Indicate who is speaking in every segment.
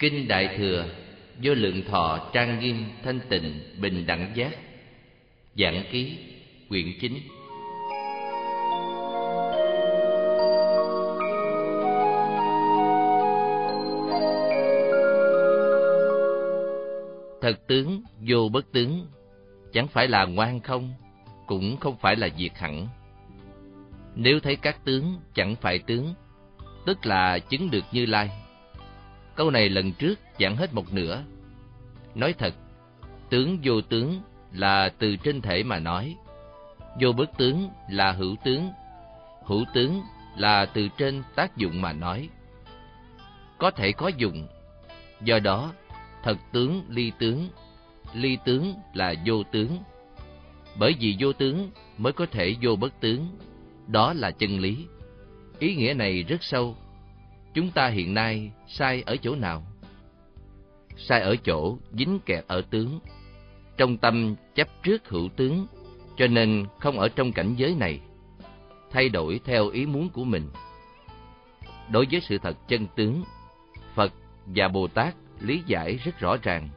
Speaker 1: Kinh Đại Thừa Do lượng thọ trang nghiêm thanh tịnh bình đẳng giác, Giảng ký, quyển chính Thật tướng, vô bất tướng, Chẳng phải là ngoan không, Cũng không phải là diệt hẳn. Nếu thấy các tướng chẳng phải tướng, Tức là chứng được như lai. Câu này lần trước giảng hết một nửa. Nói thật, tướng vô tướng là từ trên thể mà nói. Vô bất tướng là hữu tướng. Hữu tướng là từ trên tác dụng mà nói. Có thể có dụng. Do đó, thật tướng ly tướng, ly tướng là vô tướng. Bởi vì vô tướng mới có thể vô bất tướng. Đó là chân lý. Ý nghĩa này rất sâu Chúng ta hiện nay sai ở chỗ nào? Sai ở chỗ dính kẹt ở tướng. Trong tâm chấp trước hữu tướng, cho nên không ở trong cảnh giới này. Thay đổi theo ý muốn của mình. Đối với sự thật chân tướng, Phật và Bồ Tát lý giải rất rõ ràng.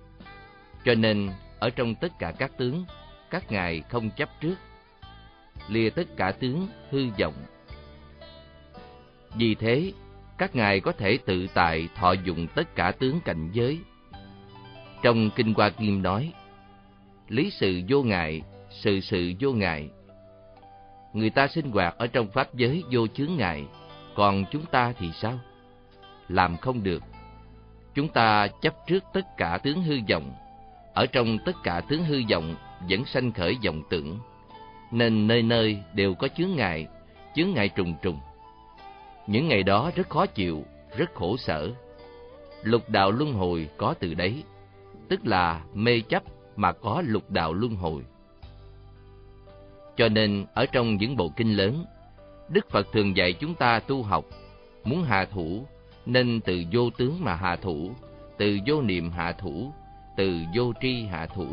Speaker 1: Cho nên, ở trong tất cả các tướng, các ngài không chấp trước. Lìa tất cả tướng hư vọng. Vì thế, các ngài có thể tự tại thọ dụng tất cả tướng cảnh giới. Trong Kinh Hoa Kim nói, lý sự vô ngại, sự sự vô ngại. Người ta sinh hoạt ở trong pháp giới vô chướng ngại, còn chúng ta thì sao? Làm không được. Chúng ta chấp trước tất cả tướng hư vọng, ở trong tất cả tướng hư vọng vẫn sanh khởi vọng tưởng, nên nơi nơi đều có chướng ngại, chướng ngại trùng trùng. Những ngày đó rất khó chịu, rất khổ sở. Lục đạo luân hồi có từ đấy, tức là mê chấp mà có lục đạo luân hồi. Cho nên ở trong những bộ kinh lớn, Đức Phật thường dạy chúng ta tu học, muốn hạ thủ nên từ vô tướng mà hạ thủ, từ vô niệm hạ thủ, từ vô tri hạ thủ.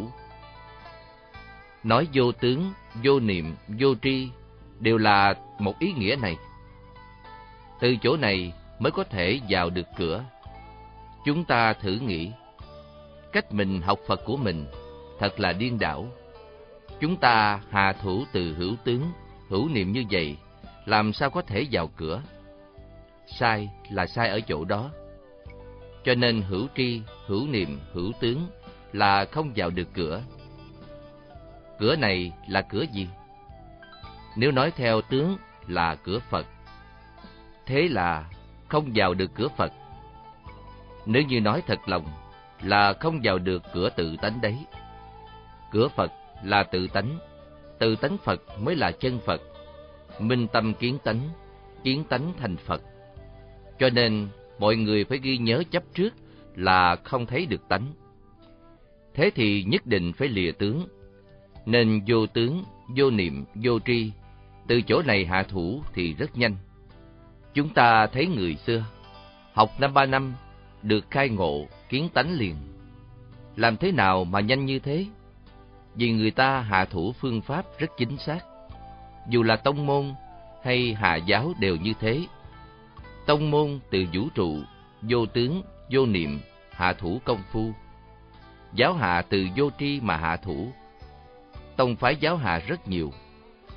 Speaker 1: Nói vô tướng, vô niệm, vô tri đều là một ý nghĩa này. Từ chỗ này mới có thể vào được cửa. Chúng ta thử nghĩ, cách mình học Phật của mình thật là điên đảo. Chúng ta hạ thủ từ hữu tướng, hữu niệm như vậy, làm sao có thể vào cửa? Sai là sai ở chỗ đó. Cho nên hữu tri, hữu niệm, hữu tướng là không vào được cửa. Cửa này là cửa gì? Nếu nói theo tướng là cửa Phật, thế là không vào được cửa Phật. Nếu như nói thật lòng là không vào được cửa tự tánh đấy. Cửa Phật là tự tánh, tự tánh Phật mới là chân Phật. Minh tâm kiến tánh, kiến tánh thành Phật. Cho nên mọi người phải ghi nhớ chấp trước là không thấy được tánh. Thế thì nhất định phải lìa tướng, nên vô tướng, vô niệm, vô tri, từ chỗ này hạ thủ thì rất nhanh. Chúng ta thấy người xưa, học năm ba năm, được khai ngộ, kiến tánh liền. Làm thế nào mà nhanh như thế? Vì người ta hạ thủ phương pháp rất chính xác. Dù là tông môn hay hạ giáo đều như thế. Tông môn từ vũ trụ, vô tướng, vô niệm, hạ thủ công phu. Giáo hạ từ vô tri mà hạ thủ. Tông phái giáo hạ rất nhiều.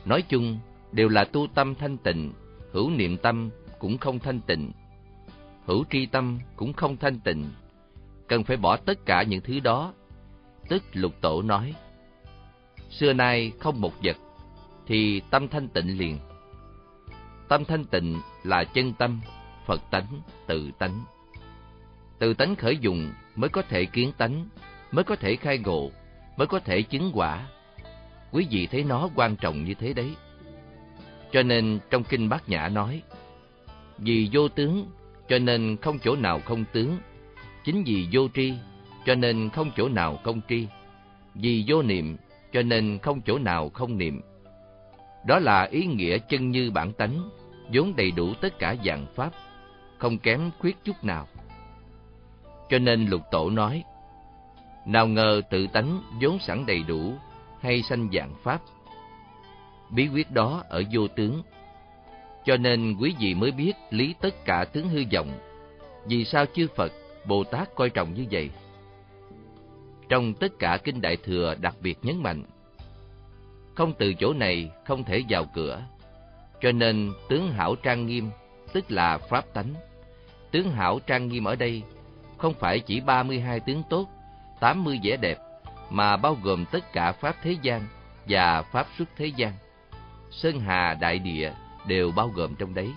Speaker 1: Nói chung đều là tu tâm thanh tịnh, hữu niệm tâm cũng không thanh tịnh, hữu tri tâm cũng không thanh tịnh, cần phải bỏ tất cả những thứ đó. Tức lục tổ nói, xưa nay không một vật, thì tâm thanh tịnh liền. Tâm thanh tịnh là chân tâm, Phật tánh, tự tánh. Tự tánh khởi dùng mới có thể kiến tánh, mới có thể khai ngộ, mới có thể chứng quả. Quý vị thấy nó quan trọng như thế đấy. Cho nên trong Kinh Bát Nhã nói, vì vô tướng, cho nên không chỗ nào không tướng. Chính vì vô tri, cho nên không chỗ nào không tri. Vì vô niệm, cho nên không chỗ nào không niệm. Đó là ý nghĩa chân như bản tánh, vốn đầy đủ tất cả dạng pháp, không kém khuyết chút nào. Cho nên lục tổ nói, nào ngờ tự tánh vốn sẵn đầy đủ, hay sanh dạng pháp. Bí quyết đó ở vô tướng, cho nên quý vị mới biết lý tất cả tướng hư vọng. Vì sao chư Phật Bồ Tát coi trọng như vậy. Trong tất cả kinh Đại Thừa đặc biệt nhấn mạnh, không từ chỗ này không thể vào cửa, cho nên tướng hảo trang nghiêm tức là pháp tánh. Tướng hảo trang nghiêm ở đây không phải chỉ 32 tướng tốt, 80 vẻ đẹp, mà bao gồm tất cả pháp thế gian và pháp xuất thế gian. Sơn hà đại địa đều bao gồm trong đấy.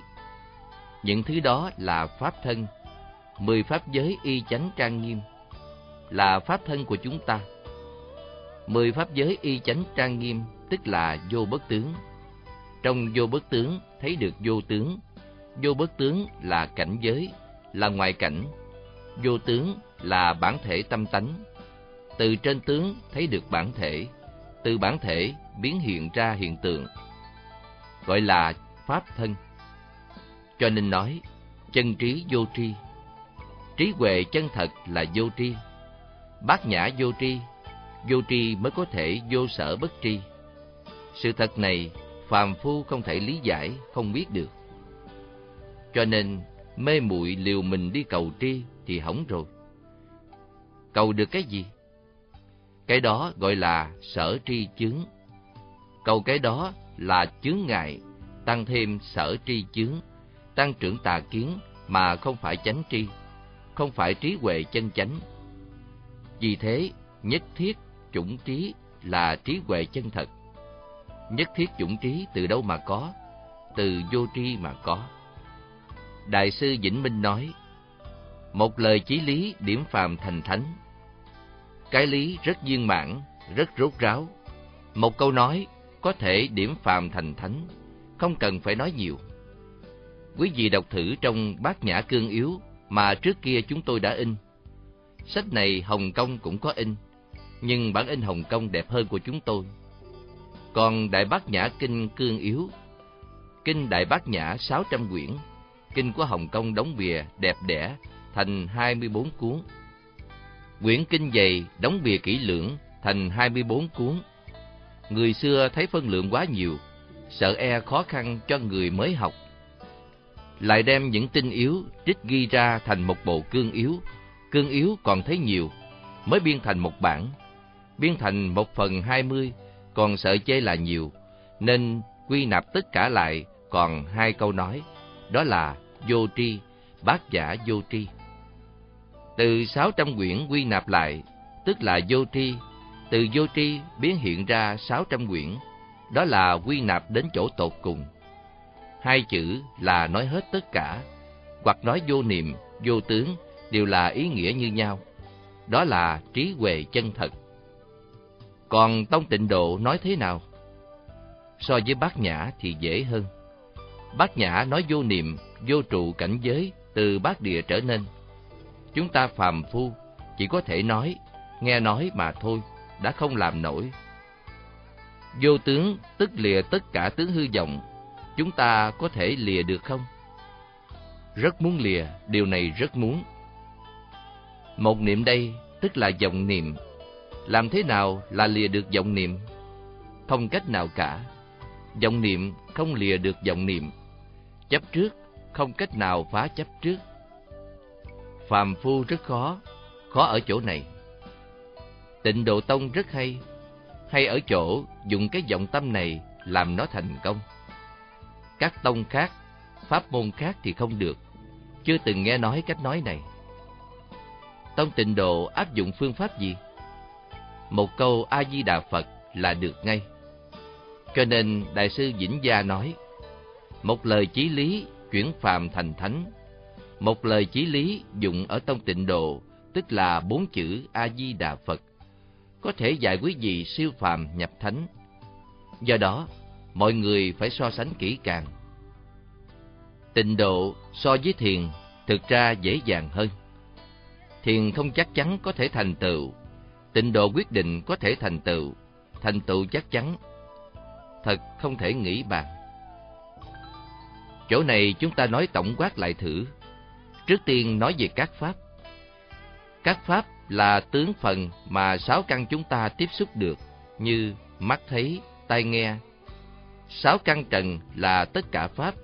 Speaker 1: Những thứ đó là pháp thân, mười pháp giới y chánh trang nghiêm, là pháp thân của chúng ta. Mười pháp giới y chánh trang nghiêm tức là vô bất tướng. Trong vô bất tướng thấy được vô tướng, vô bất tướng là cảnh giới, là ngoại cảnh, vô tướng là bản thể tâm tánh. Từ trên tướng thấy được bản thể, từ bản thể biến hiện ra hiện tượng, gọi là pháp thân. Cho nên nói, chân trí vô tri. Trí huệ chân thật là vô tri. Bát nhã vô tri, vô tri mới có thể vô sở bất tri. Sự thật này, phàm phu không thể lý giải, không biết được. Cho nên, mê muội liều mình đi cầu tri thì hỏng rồi. Cầu được cái gì? Cái đó gọi là sở tri chứng Cầu cái đó là chướng ngại, tăng thêm sở tri chướng, tăng trưởng tà kiến mà không phải chánh tri, không phải trí huệ chân chánh. Vì thế, nhất thiết chủng trí là trí huệ chân thật. Nhất thiết chủng trí từ đâu mà có? Từ vô tri mà có. Đại sư Vĩnh Minh nói, một lời chí lý điểm phàm thành thánh. Cái lý rất viên mãn, rất rốt ráo. Một câu nói có thể điểm phàm thành thánh, không cần phải nói nhiều. Quý vị đọc thử trong Bát Nhã Cương Yếu mà trước kia chúng tôi đã in. Sách này Hồng Kông cũng có in, nhưng bản in Hồng Kông đẹp hơn của chúng tôi. Còn Đại Bát Nhã Kinh Cương Yếu, Kinh Đại Bát Nhã 600 quyển, Kinh của Hồng Kông đóng bìa đẹp đẽ thành 24 cuốn. Quyển kinh dày đóng bìa kỹ lưỡng thành 24 cuốn. Người xưa thấy phân lượng quá nhiều, sợ e khó khăn cho người mới học. Lại đem những tinh yếu trích ghi ra thành một bộ cương yếu, cương yếu còn thấy nhiều, mới biên thành một bản. Biên thành một phần hai mươi, còn sợ chê là nhiều, nên quy nạp tất cả lại còn hai câu nói, đó là vô tri, bác giả vô tri. Từ sáu trăm quyển quy nạp lại, tức là vô tri, từ vô tri biến hiện ra sáu trăm quyển, đó là quy nạp đến chỗ tột cùng. Hai chữ là nói hết tất cả, hoặc nói vô niệm, vô tướng đều là ý nghĩa như nhau. Đó là trí huệ chân thật. Còn Tông Tịnh Độ nói thế nào? So với Bát Nhã thì dễ hơn. Bát Nhã nói vô niệm, vô trụ cảnh giới từ bát địa trở nên. Chúng ta phàm phu chỉ có thể nói, nghe nói mà thôi, đã không làm nổi. Vô tướng tức lìa tất cả tướng hư vọng, chúng ta có thể lìa được không? Rất muốn lìa, điều này rất muốn. Một niệm đây tức là vọng niệm. Làm thế nào là lìa được vọng niệm? Không cách nào cả. Vọng niệm không lìa được vọng niệm. Chấp trước không cách nào phá chấp trước. Phàm phu rất khó, khó ở chỗ này. Tịnh Độ Tông rất hay, hay ở chỗ dùng cái vọng tâm này làm nó thành công. Các tông khác, pháp môn khác thì không được, chưa từng nghe nói cách nói này. Tông tịnh độ áp dụng phương pháp gì? Một câu A-di-đà Phật là được ngay. Cho nên Đại sư Vĩnh Gia nói, một lời chí lý chuyển phàm thành thánh. Một lời chí lý dụng ở tông tịnh độ, tức là bốn chữ A-di-đà Phật, có thể dạy quý vị siêu phàm nhập thánh. Do đó, mọi người phải so sánh kỹ càng. Tịnh độ so với thiền thực ra dễ dàng hơn. Thiền không chắc chắn có thể thành tựu, tịnh độ quyết định có thể thành tựu, thành tựu chắc chắn. Thật không thể nghĩ bàn. Chỗ này chúng ta nói tổng quát lại thử. Trước tiên nói về các pháp. Các pháp là tướng phần mà sáu căn chúng ta tiếp xúc được, như mắt thấy, tai nghe. Sáu căn trần là tất cả pháp.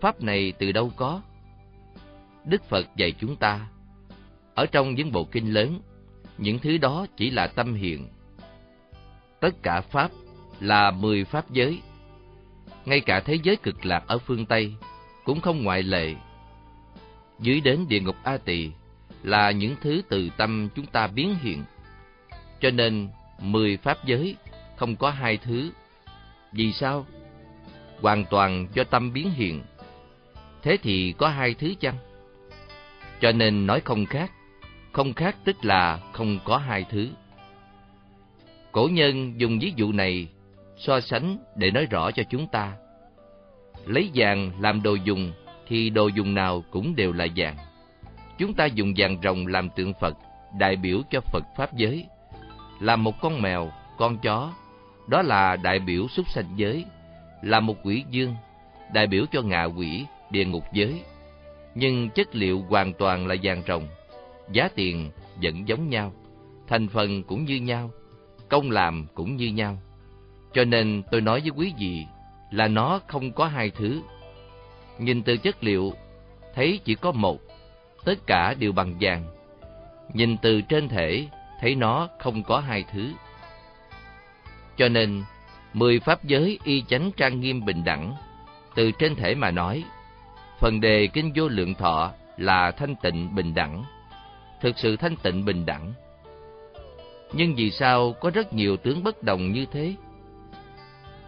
Speaker 1: Pháp này từ đâu có? Đức Phật dạy chúng ta, Ở trong những bộ kinh lớn, những thứ đó chỉ là tâm hiện. Tất cả Pháp là mười Pháp giới. Ngay cả thế giới cực lạc ở phương Tây cũng không ngoại lệ. Dưới đến địa ngục A Tỳ là những thứ từ tâm chúng ta biến hiện. Cho nên, mười Pháp giới không có hai thứ. Vì sao? Hoàn toàn do tâm biến hiện. Thế thì có hai thứ chăng? Cho nên nói không khác, không khác tức là không có hai thứ. Cổ nhân dùng ví dụ này so sánh để nói rõ cho chúng ta. Lấy vàng làm đồ dùng thì đồ dùng nào cũng đều là vàng. Chúng ta dùng vàng rồng làm tượng Phật, đại biểu cho Phật Pháp giới. Làm một con mèo, con chó, đó là đại biểu súc sanh giới. Là một quỷ dương, đại biểu cho ngạ quỷ, địa ngục giới nhưng chất liệu hoàn toàn là vàng rồng. Giá tiền vẫn giống nhau, thành phần cũng như nhau, công làm cũng như nhau. Cho nên tôi nói với quý vị là nó không có hai thứ. Nhìn từ chất liệu, thấy chỉ có một, tất cả đều bằng vàng. Nhìn từ trên thể, thấy nó không có hai thứ. Cho nên, mười pháp giới y chánh trang nghiêm bình đẳng, từ trên thể mà nói, Phần đề Kinh Vô Lượng Thọ là thanh tịnh bình đẳng, thực sự thanh tịnh bình đẳng. Nhưng vì sao có rất nhiều tướng bất đồng như thế?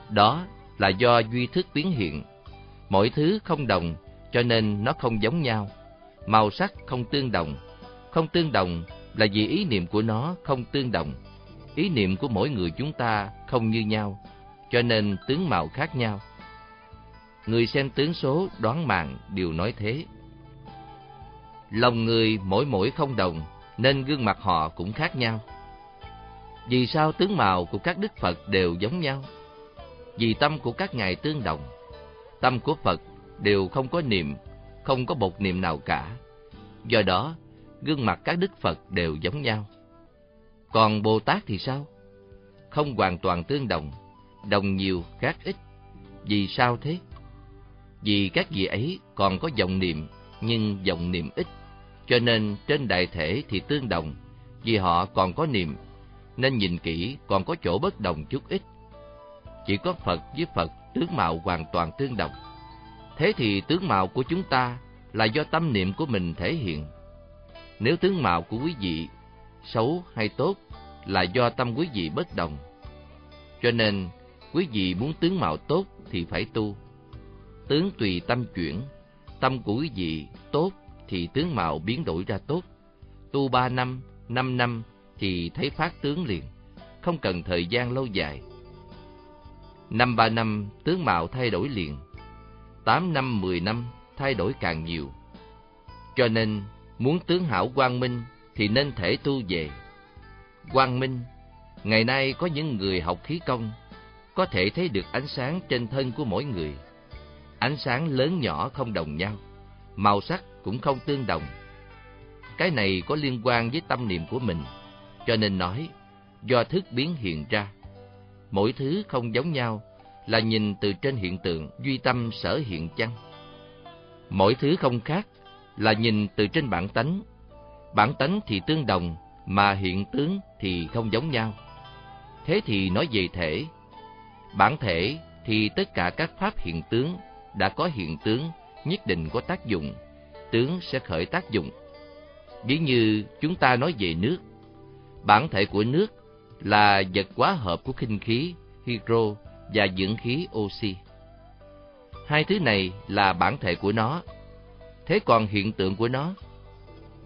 Speaker 1: Đó là do duy thức biến hiện. Mỗi thứ không đồng, cho nên nó không giống nhau. Màu sắc không tương đồng. Không tương đồng là vì ý niệm của nó không tương đồng. Ý niệm của mỗi người chúng ta không như nhau, cho nên tướng màu khác nhau người xem tướng số đoán mạng đều nói thế. Lòng người mỗi mỗi không đồng, nên gương mặt họ cũng khác nhau. Vì sao tướng mạo của các đức Phật đều giống nhau? Vì tâm của các ngài tương đồng. Tâm của Phật đều không có niệm, không có một niệm nào cả. Do đó, gương mặt các đức Phật đều giống nhau. Còn Bồ Tát thì sao? Không hoàn toàn tương đồng, đồng nhiều khác ít. Vì sao thế? Vì các vị ấy còn có dòng niệm, nhưng dòng niệm ít, cho nên trên đại thể thì tương đồng, vì họ còn có niệm, nên nhìn kỹ còn có chỗ bất đồng chút ít. Chỉ có Phật với Phật tướng mạo hoàn toàn tương đồng. Thế thì tướng mạo của chúng ta là do tâm niệm của mình thể hiện. Nếu tướng mạo của quý vị xấu hay tốt là do tâm quý vị bất đồng. Cho nên, quý vị muốn tướng mạo tốt thì phải tu tướng tùy tâm chuyển, tâm của quý vị tốt thì tướng mạo biến đổi ra tốt. Tu ba năm, năm năm thì thấy phát tướng liền, không cần thời gian lâu dài. Năm ba năm tướng mạo thay đổi liền, tám năm mười năm thay đổi càng nhiều. Cho nên muốn tướng hảo quang minh thì nên thể tu về. Quang minh, ngày nay có những người học khí công, có thể thấy được ánh sáng trên thân của mỗi người Ánh sáng lớn nhỏ không đồng nhau, màu sắc cũng không tương đồng. Cái này có liên quan với tâm niệm của mình, cho nên nói do thức biến hiện ra. Mỗi thứ không giống nhau là nhìn từ trên hiện tượng duy tâm sở hiện chăng. Mỗi thứ không khác là nhìn từ trên bản tánh. Bản tánh thì tương đồng, mà hiện tướng thì không giống nhau. Thế thì nói về thể. Bản thể thì tất cả các pháp hiện tướng đã có hiện tướng nhất định có tác dụng, tướng sẽ khởi tác dụng. Ví như chúng ta nói về nước, bản thể của nước là vật quá hợp của khinh khí hydro và dưỡng khí oxy. Hai thứ này là bản thể của nó. Thế còn hiện tượng của nó?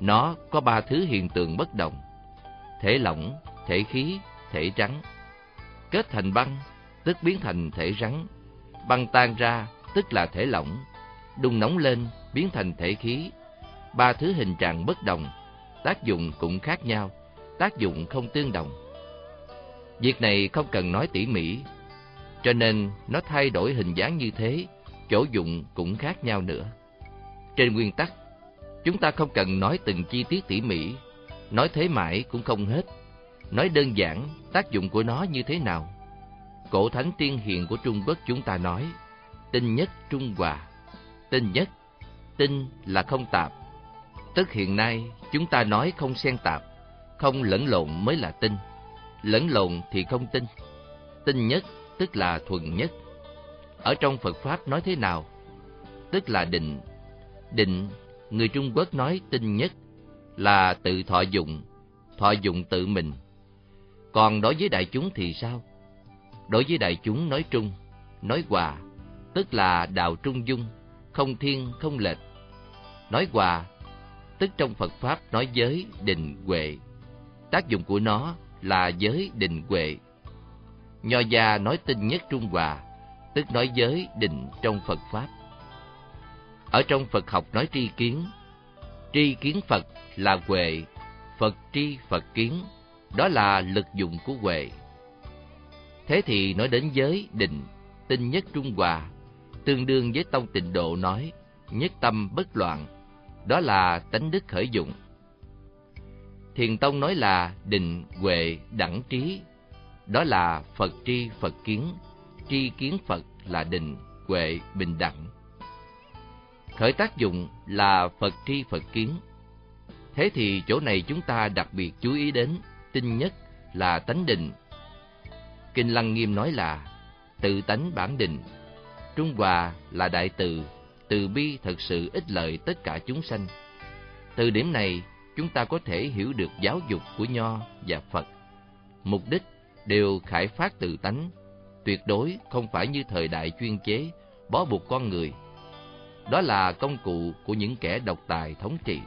Speaker 1: Nó có ba thứ hiện tượng bất đồng. Thể lỏng, thể khí, thể trắng. Kết thành băng, tức biến thành thể rắn. Băng tan ra tức là thể lỏng, đun nóng lên biến thành thể khí. Ba thứ hình trạng bất đồng, tác dụng cũng khác nhau, tác dụng không tương đồng. Việc này không cần nói tỉ mỉ, cho nên nó thay đổi hình dáng như thế, chỗ dụng cũng khác nhau nữa. Trên nguyên tắc, chúng ta không cần nói từng chi tiết tỉ mỉ, nói thế mãi cũng không hết. Nói đơn giản, tác dụng của nó như thế nào? Cổ thánh tiên hiền của Trung Quốc chúng ta nói, tinh nhất trung hòa. Tinh nhất, tinh là không tạp. Tức hiện nay, chúng ta nói không xen tạp, không lẫn lộn mới là tinh, Lẫn lộn thì không tinh, Tinh nhất tức là thuần nhất. Ở trong Phật Pháp nói thế nào? Tức là định. Định, người Trung Quốc nói tinh nhất, là tự thọ dụng, thọ dụng tự mình. Còn đối với đại chúng thì sao? Đối với đại chúng nói trung, nói hòa, tức là đạo trung dung, không thiên không lệch. Nói hòa, tức trong Phật Pháp nói giới định huệ. Tác dụng của nó là giới định huệ. Nho gia nói tinh nhất trung hòa, tức nói giới định trong Phật Pháp. Ở trong Phật học nói tri kiến, tri kiến Phật là huệ, Phật tri Phật kiến, đó là lực dụng của huệ. Thế thì nói đến giới định, tinh nhất trung hòa, tương đương với tông tịnh độ nói nhất tâm bất loạn, đó là tánh đức khởi dụng. Thiền tông nói là định huệ đẳng trí, đó là Phật tri Phật kiến, tri kiến Phật là định huệ bình đẳng. Khởi tác dụng là Phật tri Phật kiến. Thế thì chỗ này chúng ta đặc biệt chú ý đến tinh nhất là tánh định. Kinh Lăng Nghiêm nói là tự tánh bản định, Trung Hòa là đại từ, từ bi thật sự ích lợi tất cả chúng sanh. Từ điểm này, chúng ta có thể hiểu được giáo dục của Nho và Phật. Mục đích đều khải phát từ tánh, tuyệt đối không phải như thời đại chuyên chế, bó buộc con người. Đó là công cụ của những kẻ độc tài thống trị.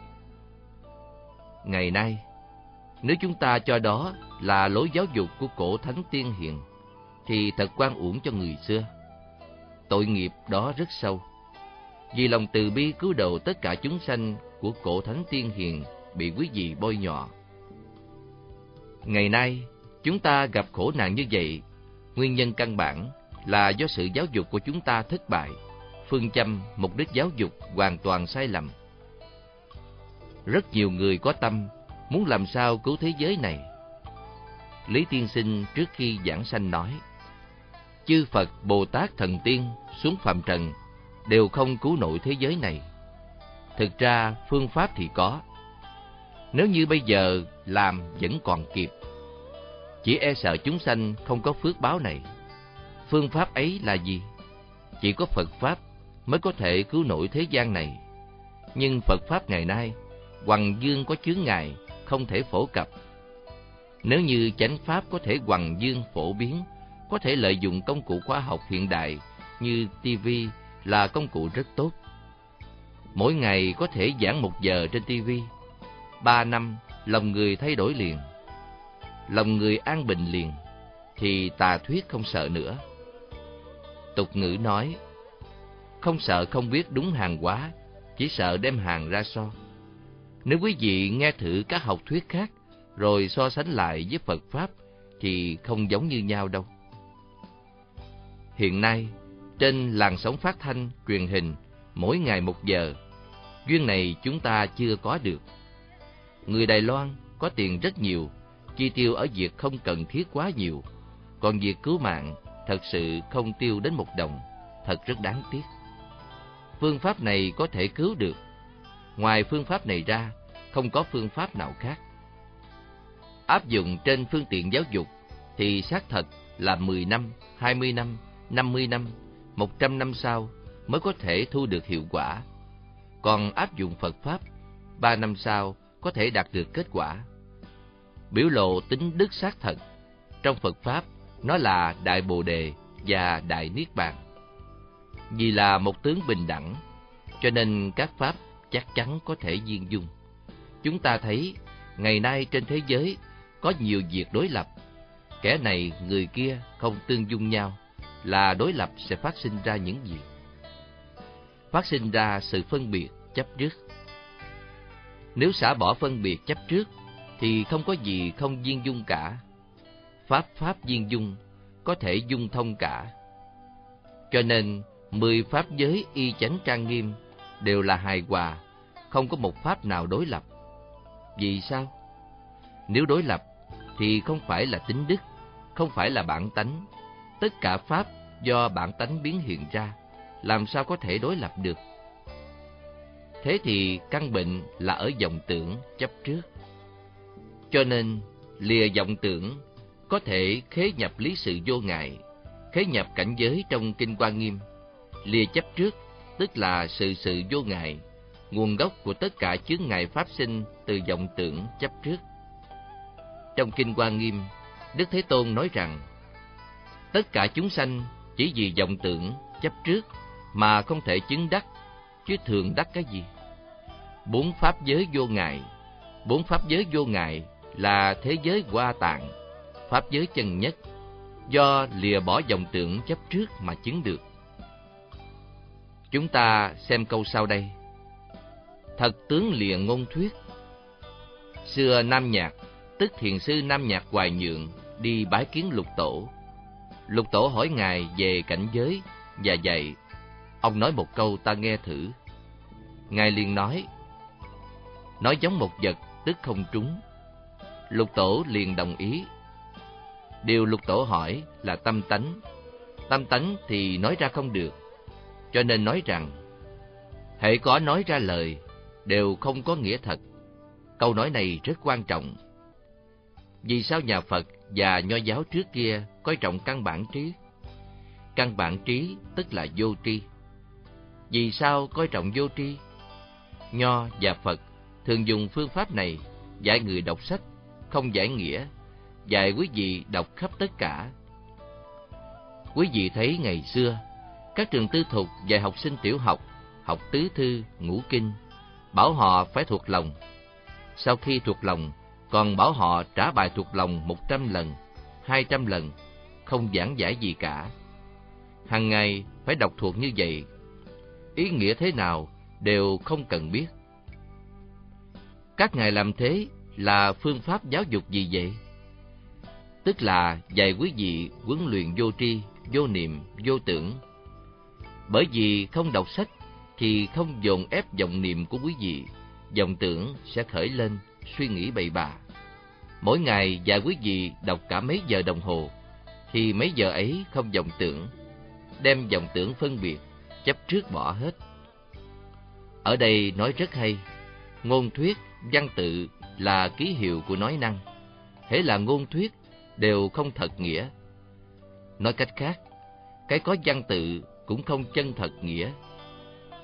Speaker 1: Ngày nay, nếu chúng ta cho đó là lối giáo dục của cổ thánh tiên hiền, thì thật quan uổng cho người xưa. Tội nghiệp đó rất sâu. Vì lòng từ bi cứu độ tất cả chúng sanh của cổ thánh tiên hiền bị quý vị bôi nhọ. Ngày nay, chúng ta gặp khổ nạn như vậy, nguyên nhân căn bản là do sự giáo dục của chúng ta thất bại, phương châm, mục đích giáo dục hoàn toàn sai lầm. Rất nhiều người có tâm muốn làm sao cứu thế giới này. Lý Tiên Sinh trước khi giảng sanh nói, chư Phật, Bồ Tát, Thần Tiên xuống phạm trần đều không cứu nổi thế giới này. Thực ra phương pháp thì có. Nếu như bây giờ làm vẫn còn kịp. Chỉ e sợ chúng sanh không có phước báo này. Phương pháp ấy là gì? Chỉ có Phật Pháp mới có thể cứu nổi thế gian này. Nhưng Phật Pháp ngày nay, Hoàng Dương có chướng ngại, không thể phổ cập. Nếu như chánh Pháp có thể Hoàng Dương phổ biến, có thể lợi dụng công cụ khoa học hiện đại như TV là công cụ rất tốt. Mỗi ngày có thể giảng một giờ trên TV. Ba năm, lòng người thay đổi liền. Lòng người an bình liền, thì tà thuyết không sợ nữa. Tục ngữ nói, không sợ không biết đúng hàng quá, chỉ sợ đem hàng ra so. Nếu quý vị nghe thử các học thuyết khác, rồi so sánh lại với Phật Pháp, thì không giống như nhau đâu. Hiện nay, trên làn sóng phát thanh, truyền hình, mỗi ngày một giờ, duyên này chúng ta chưa có được. Người Đài Loan có tiền rất nhiều, chi tiêu ở việc không cần thiết quá nhiều, còn việc cứu mạng thật sự không tiêu đến một đồng, thật rất đáng tiếc. Phương pháp này có thể cứu được, ngoài phương pháp này ra, không có phương pháp nào khác. Áp dụng trên phương tiện giáo dục thì xác thật là 10 năm, 20 năm 50 năm, 100 năm sau mới có thể thu được hiệu quả. Còn áp dụng Phật Pháp, 3 năm sau có thể đạt được kết quả. Biểu lộ tính đức xác thật. Trong Phật Pháp, nó là Đại Bồ Đề và Đại Niết Bàn. Vì là một tướng bình đẳng, cho nên các Pháp chắc chắn có thể viên dung. Chúng ta thấy, ngày nay trên thế giới có nhiều việc đối lập. Kẻ này, người kia không tương dung nhau là đối lập sẽ phát sinh ra những gì? Phát sinh ra sự phân biệt, chấp trước. Nếu xả bỏ phân biệt chấp trước, thì không có gì không viên dung cả. Pháp pháp viên dung, có thể dung thông cả. Cho nên, mười pháp giới y chánh trang nghiêm đều là hài hòa, không có một pháp nào đối lập. Vì sao? Nếu đối lập, thì không phải là tính đức, không phải là bản tánh, tất cả pháp do bản tánh biến hiện ra, làm sao có thể đối lập được? thế thì căn bệnh là ở dòng tưởng chấp trước. Cho nên, lìa vọng tưởng có thể khế nhập lý sự vô ngại, khế nhập cảnh giới trong Kinh Quan Nghiêm. Lìa chấp trước, tức là sự sự vô ngại, nguồn gốc của tất cả chướng ngại pháp sinh từ vọng tưởng chấp trước. Trong Kinh Quan Nghiêm, Đức Thế Tôn nói rằng, tất cả chúng sanh chỉ vì vọng tưởng chấp trước mà không thể chứng đắc, chứ thường đắc cái gì? Bốn pháp giới vô ngại, bốn pháp giới vô ngại là thế giới qua tạng, pháp giới chân nhất, do lìa bỏ dòng tưởng chấp trước mà chứng được. Chúng ta xem câu sau đây. Thật tướng lìa ngôn thuyết. Xưa Nam Nhạc, tức thiền sư Nam Nhạc Hoài Nhượng, đi bái kiến lục tổ. Lục tổ hỏi ngài về cảnh giới và dạy. Ông nói một câu ta nghe thử. Ngài liền nói, nói giống một vật tức không trúng. Lục tổ liền đồng ý. Điều lục tổ hỏi là tâm tánh. Tâm tánh thì nói ra không được. Cho nên nói rằng, hệ có nói ra lời, đều không có nghĩa thật. Câu nói này rất quan trọng. Vì sao nhà Phật và Nho giáo trước kia coi trọng căn bản trí? Căn bản trí tức là vô tri. Vì sao coi trọng vô tri? Nho và Phật thường dùng phương pháp này dạy người đọc sách, không giải nghĩa, dạy quý vị đọc khắp tất cả. Quý vị thấy ngày xưa, các trường tư thục dạy học sinh tiểu học, học tứ thư, ngũ kinh, bảo họ phải thuộc lòng. Sau khi thuộc lòng, còn bảo họ trả bài thuộc lòng một trăm lần, hai trăm lần, không giảng giải gì cả. Hằng ngày phải đọc thuộc như vậy. Ý nghĩa thế nào đều không cần biết. Các ngài làm thế là phương pháp giáo dục gì vậy? Tức là dạy quý vị huấn luyện vô tri, vô niệm, vô tưởng. Bởi vì không đọc sách thì không dồn ép dòng niệm của quý vị, dòng tưởng sẽ khởi lên, suy nghĩ bậy bạ. Mỗi ngày dạy quý vị đọc cả mấy giờ đồng hồ, thì mấy giờ ấy không dòng tưởng, đem dòng tưởng phân biệt, chấp trước bỏ hết. Ở đây nói rất hay, ngôn thuyết, văn tự là ký hiệu của nói năng. Thế là ngôn thuyết đều không thật nghĩa. Nói cách khác, cái có văn tự cũng không chân thật nghĩa.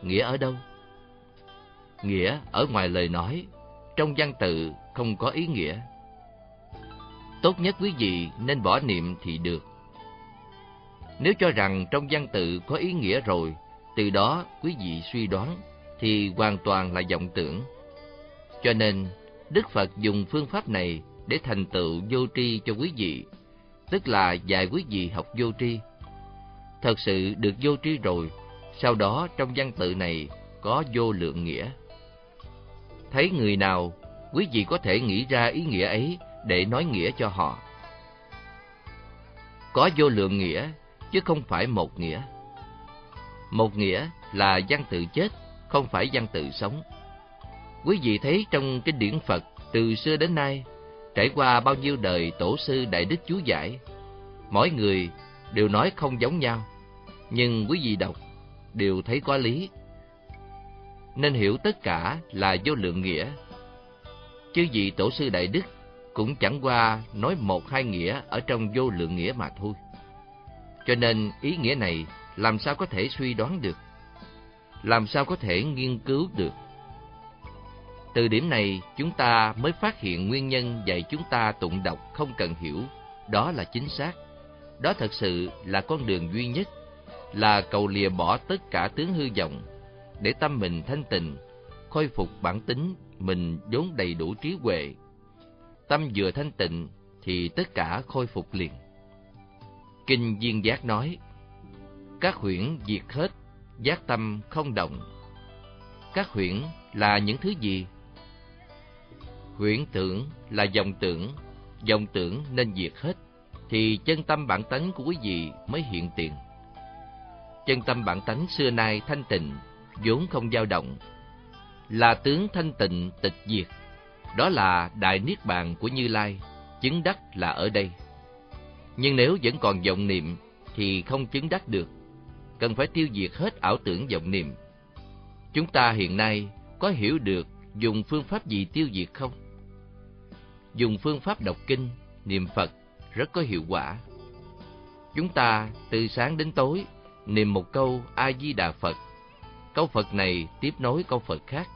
Speaker 1: Nghĩa ở đâu? Nghĩa ở ngoài lời nói, trong văn tự không có ý nghĩa. Tốt nhất quý vị nên bỏ niệm thì được. Nếu cho rằng trong văn tự có ý nghĩa rồi, từ đó quý vị suy đoán, thì hoàn toàn là vọng tưởng. Cho nên, Đức Phật dùng phương pháp này để thành tựu vô tri cho quý vị, tức là dạy quý vị học vô tri. Thật sự được vô tri rồi, sau đó trong văn tự này có vô lượng nghĩa. Thấy người nào, quý vị có thể nghĩ ra ý nghĩa ấy để nói nghĩa cho họ. Có vô lượng nghĩa, chứ không phải một nghĩa. Một nghĩa là văn tự chết, không phải văn tự sống. Quý vị thấy trong kinh điển Phật từ xưa đến nay, trải qua bao nhiêu đời tổ sư đại đức chú giải, mỗi người đều nói không giống nhau, nhưng quý vị đọc đều thấy có lý. Nên hiểu tất cả là vô lượng nghĩa. Chứ vị tổ sư đại đức cũng chẳng qua nói một hai nghĩa ở trong vô lượng nghĩa mà thôi. Cho nên ý nghĩa này làm sao có thể suy đoán được? Làm sao có thể nghiên cứu được? Từ điểm này, chúng ta mới phát hiện nguyên nhân dạy chúng ta tụng đọc không cần hiểu, đó là chính xác. Đó thật sự là con đường duy nhất, là cầu lìa bỏ tất cả tướng hư vọng, để tâm mình thanh tịnh, khôi phục bản tính mình vốn đầy đủ trí huệ. Tâm vừa thanh tịnh thì tất cả khôi phục liền. Kinh diên Giác nói, các huyễn diệt hết, giác tâm không động. Các huyễn là những thứ gì? Huyễn tưởng là dòng tưởng, dòng tưởng nên diệt hết, thì chân tâm bản tánh của quý vị mới hiện tiền. Chân tâm bản tánh xưa nay thanh tịnh, vốn không dao động, là tướng thanh tịnh tịch diệt. Đó là đại niết bàn của Như Lai, chứng đắc là ở đây. Nhưng nếu vẫn còn vọng niệm thì không chứng đắc được, cần phải tiêu diệt hết ảo tưởng vọng niệm. Chúng ta hiện nay có hiểu được dùng phương pháp gì tiêu diệt không? Dùng phương pháp đọc kinh, niệm Phật rất có hiệu quả. Chúng ta từ sáng đến tối niệm một câu A-di-đà Phật. Câu Phật này tiếp nối câu Phật khác,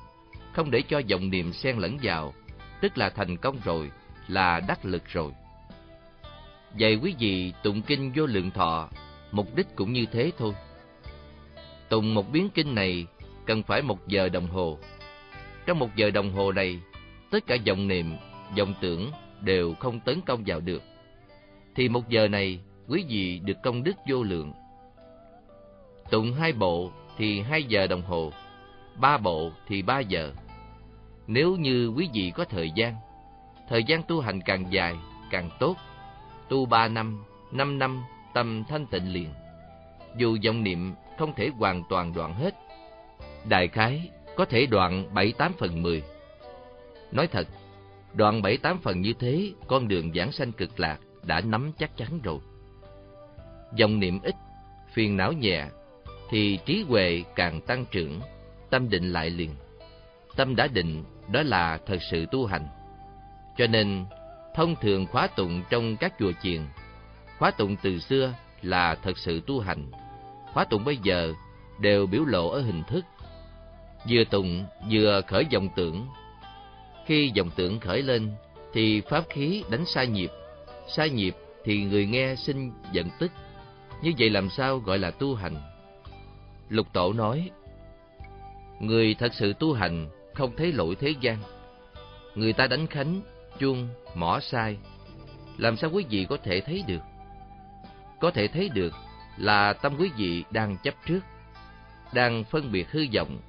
Speaker 1: không để cho dòng niệm xen lẫn vào, tức là thành công rồi, là đắc lực rồi. Vậy quý vị tụng kinh vô lượng thọ, mục đích cũng như thế thôi. Tụng một biến kinh này cần phải một giờ đồng hồ. Trong một giờ đồng hồ này, tất cả dòng niệm, dòng tưởng đều không tấn công vào được. Thì một giờ này, quý vị được công đức vô lượng. Tụng hai bộ thì hai giờ đồng hồ, ba bộ thì ba giờ. Nếu như quý vị có thời gian, thời gian tu hành càng dài, càng tốt. Tu ba năm, năm năm, tâm thanh tịnh liền. Dù dòng niệm không thể hoàn toàn đoạn hết, đại khái có thể đoạn bảy tám phần mười. Nói thật, đoạn bảy tám phần như thế, con đường giảng sanh cực lạc đã nắm chắc chắn rồi. Dòng niệm ít, phiền não nhẹ, thì trí huệ càng tăng trưởng, tâm định lại liền. Tâm đã định, đó là thật sự tu hành. Cho nên, thông thường khóa tụng trong các chùa chiền, khóa tụng từ xưa là thật sự tu hành. Khóa tụng bây giờ đều biểu lộ ở hình thức. Vừa tụng vừa khởi dòng tưởng. Khi dòng tưởng khởi lên thì pháp khí đánh sai nhịp, sai nhịp thì người nghe sinh giận tức. Như vậy làm sao gọi là tu hành? Lục Tổ nói, Người thật sự tu hành không thấy lỗi thế gian. Người ta đánh khánh, chuông, mỏ sai, làm sao quý vị có thể thấy được? Có thể thấy được là tâm quý vị đang chấp trước, đang phân biệt hư vọng.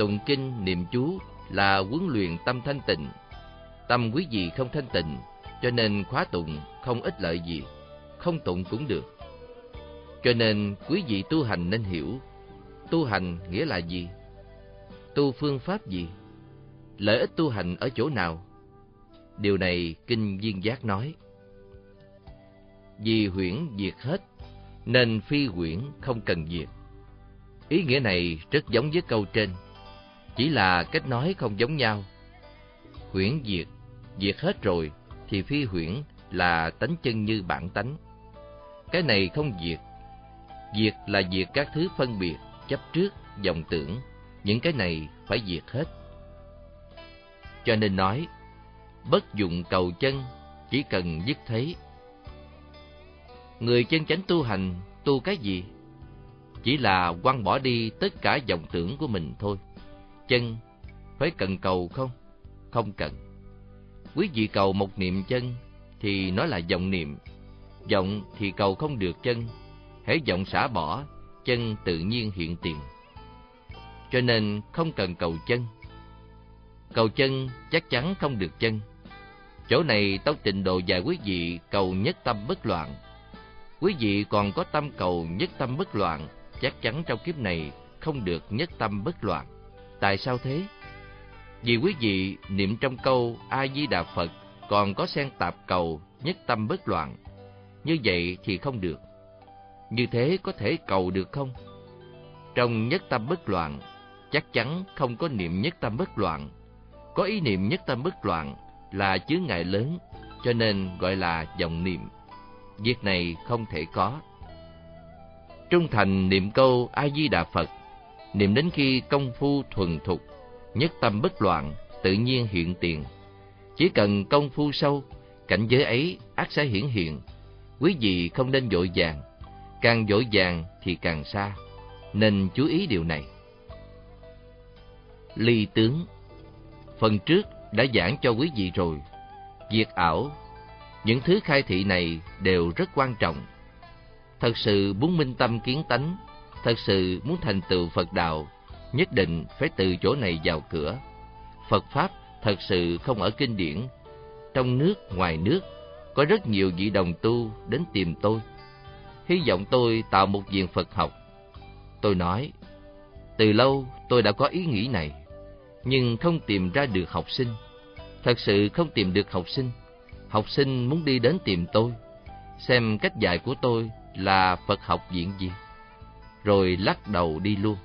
Speaker 1: Tụng kinh, niệm chú là huấn luyện tâm thanh tịnh. Tâm quý vị không thanh tịnh, cho nên khóa tụng không ích lợi gì, không tụng cũng được. Cho nên quý vị tu hành nên hiểu Tu hành nghĩa là gì? Tu phương pháp gì? Lợi ích tu hành ở chỗ nào? Điều này Kinh Viên Giác nói. Vì huyễn diệt hết, nên phi huyễn không cần diệt. Ý nghĩa này rất giống với câu trên, chỉ là cách nói không giống nhau. Huyễn diệt, diệt hết rồi, thì phi huyễn là tánh chân như bản tánh. Cái này không diệt, diệt là diệt các thứ phân biệt, chấp trước, dòng tưởng, những cái này phải diệt hết. Cho nên nói, bất dụng cầu chân, chỉ cần dứt thấy. Người chân chánh tu hành, tu cái gì? Chỉ là quăng bỏ đi tất cả dòng tưởng của mình thôi. Chân, phải cần cầu không? Không cần. Quý vị cầu một niệm chân, thì nó là vọng niệm. vọng thì cầu không được chân, hãy vọng xả bỏ chân tự nhiên hiện tiền. Cho nên không cần cầu chân. Cầu chân chắc chắn không được chân. Chỗ này tao tịnh độ dạy quý vị cầu nhất tâm bất loạn. Quý vị còn có tâm cầu nhất tâm bất loạn, chắc chắn trong kiếp này không được nhất tâm bất loạn. Tại sao thế? Vì quý vị niệm trong câu A-di-đà Phật còn có xen tạp cầu nhất tâm bất loạn. Như vậy thì không được. Như thế có thể cầu được không? Trong nhất tâm bất loạn, chắc chắn không có niệm nhất tâm bất loạn. Có ý niệm nhất tâm bất loạn là chướng ngại lớn, cho nên gọi là dòng niệm. Việc này không thể có. Trung thành niệm câu A-di-đà Phật, niệm đến khi công phu thuần thục, nhất tâm bất loạn, tự nhiên hiện tiền. Chỉ cần công phu sâu, cảnh giới ấy ác sẽ hiển hiện. Quý vị không nên vội vàng, càng vội vàng thì càng xa, nên chú ý điều này. Ly tướng Phần trước đã giảng cho quý vị rồi, diệt ảo, những thứ khai thị này đều rất quan trọng. Thật sự muốn minh tâm kiến tánh, thật sự muốn thành tựu Phật đạo, nhất định phải từ chỗ này vào cửa. Phật Pháp thật sự không ở kinh điển, trong nước, ngoài nước, có rất nhiều vị đồng tu đến tìm tôi hy vọng tôi tạo một viện Phật học. Tôi nói, từ lâu tôi đã có ý nghĩ này, nhưng không tìm ra được học sinh. Thật sự không tìm được học sinh. Học sinh muốn đi đến tìm tôi, xem cách dạy của tôi là Phật học viện gì. Rồi lắc đầu đi luôn.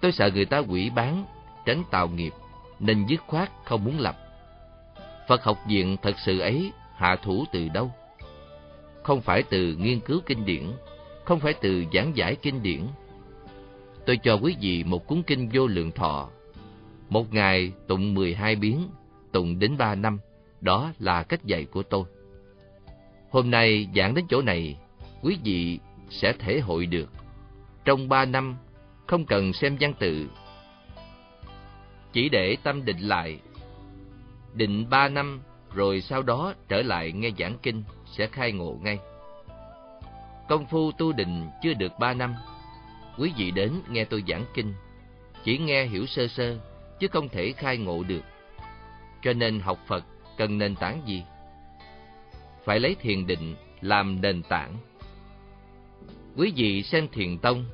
Speaker 1: Tôi sợ người ta quỷ bán, tránh tạo nghiệp, nên dứt khoát không muốn lập. Phật học viện thật sự ấy hạ thủ từ đâu? Không phải từ nghiên cứu kinh điển, không phải từ giảng giải kinh điển. Tôi cho quý vị một cuốn kinh vô lượng thọ. Một ngày tụng mười hai biến, tụng đến ba năm, đó là cách dạy của tôi. Hôm nay giảng đến chỗ này, quý vị sẽ thể hội được. Trong ba năm, không cần xem văn tự, chỉ để tâm định lại. Định ba năm, rồi sau đó trở lại nghe giảng kinh, sẽ khai ngộ ngay. Công phu tu định chưa được ba năm, quý vị đến nghe tôi giảng kinh, chỉ nghe hiểu sơ sơ, chứ không thể khai ngộ được. Cho nên học Phật cần nền tảng gì? Phải lấy thiền định làm nền tảng. Quý vị xem thiền tông,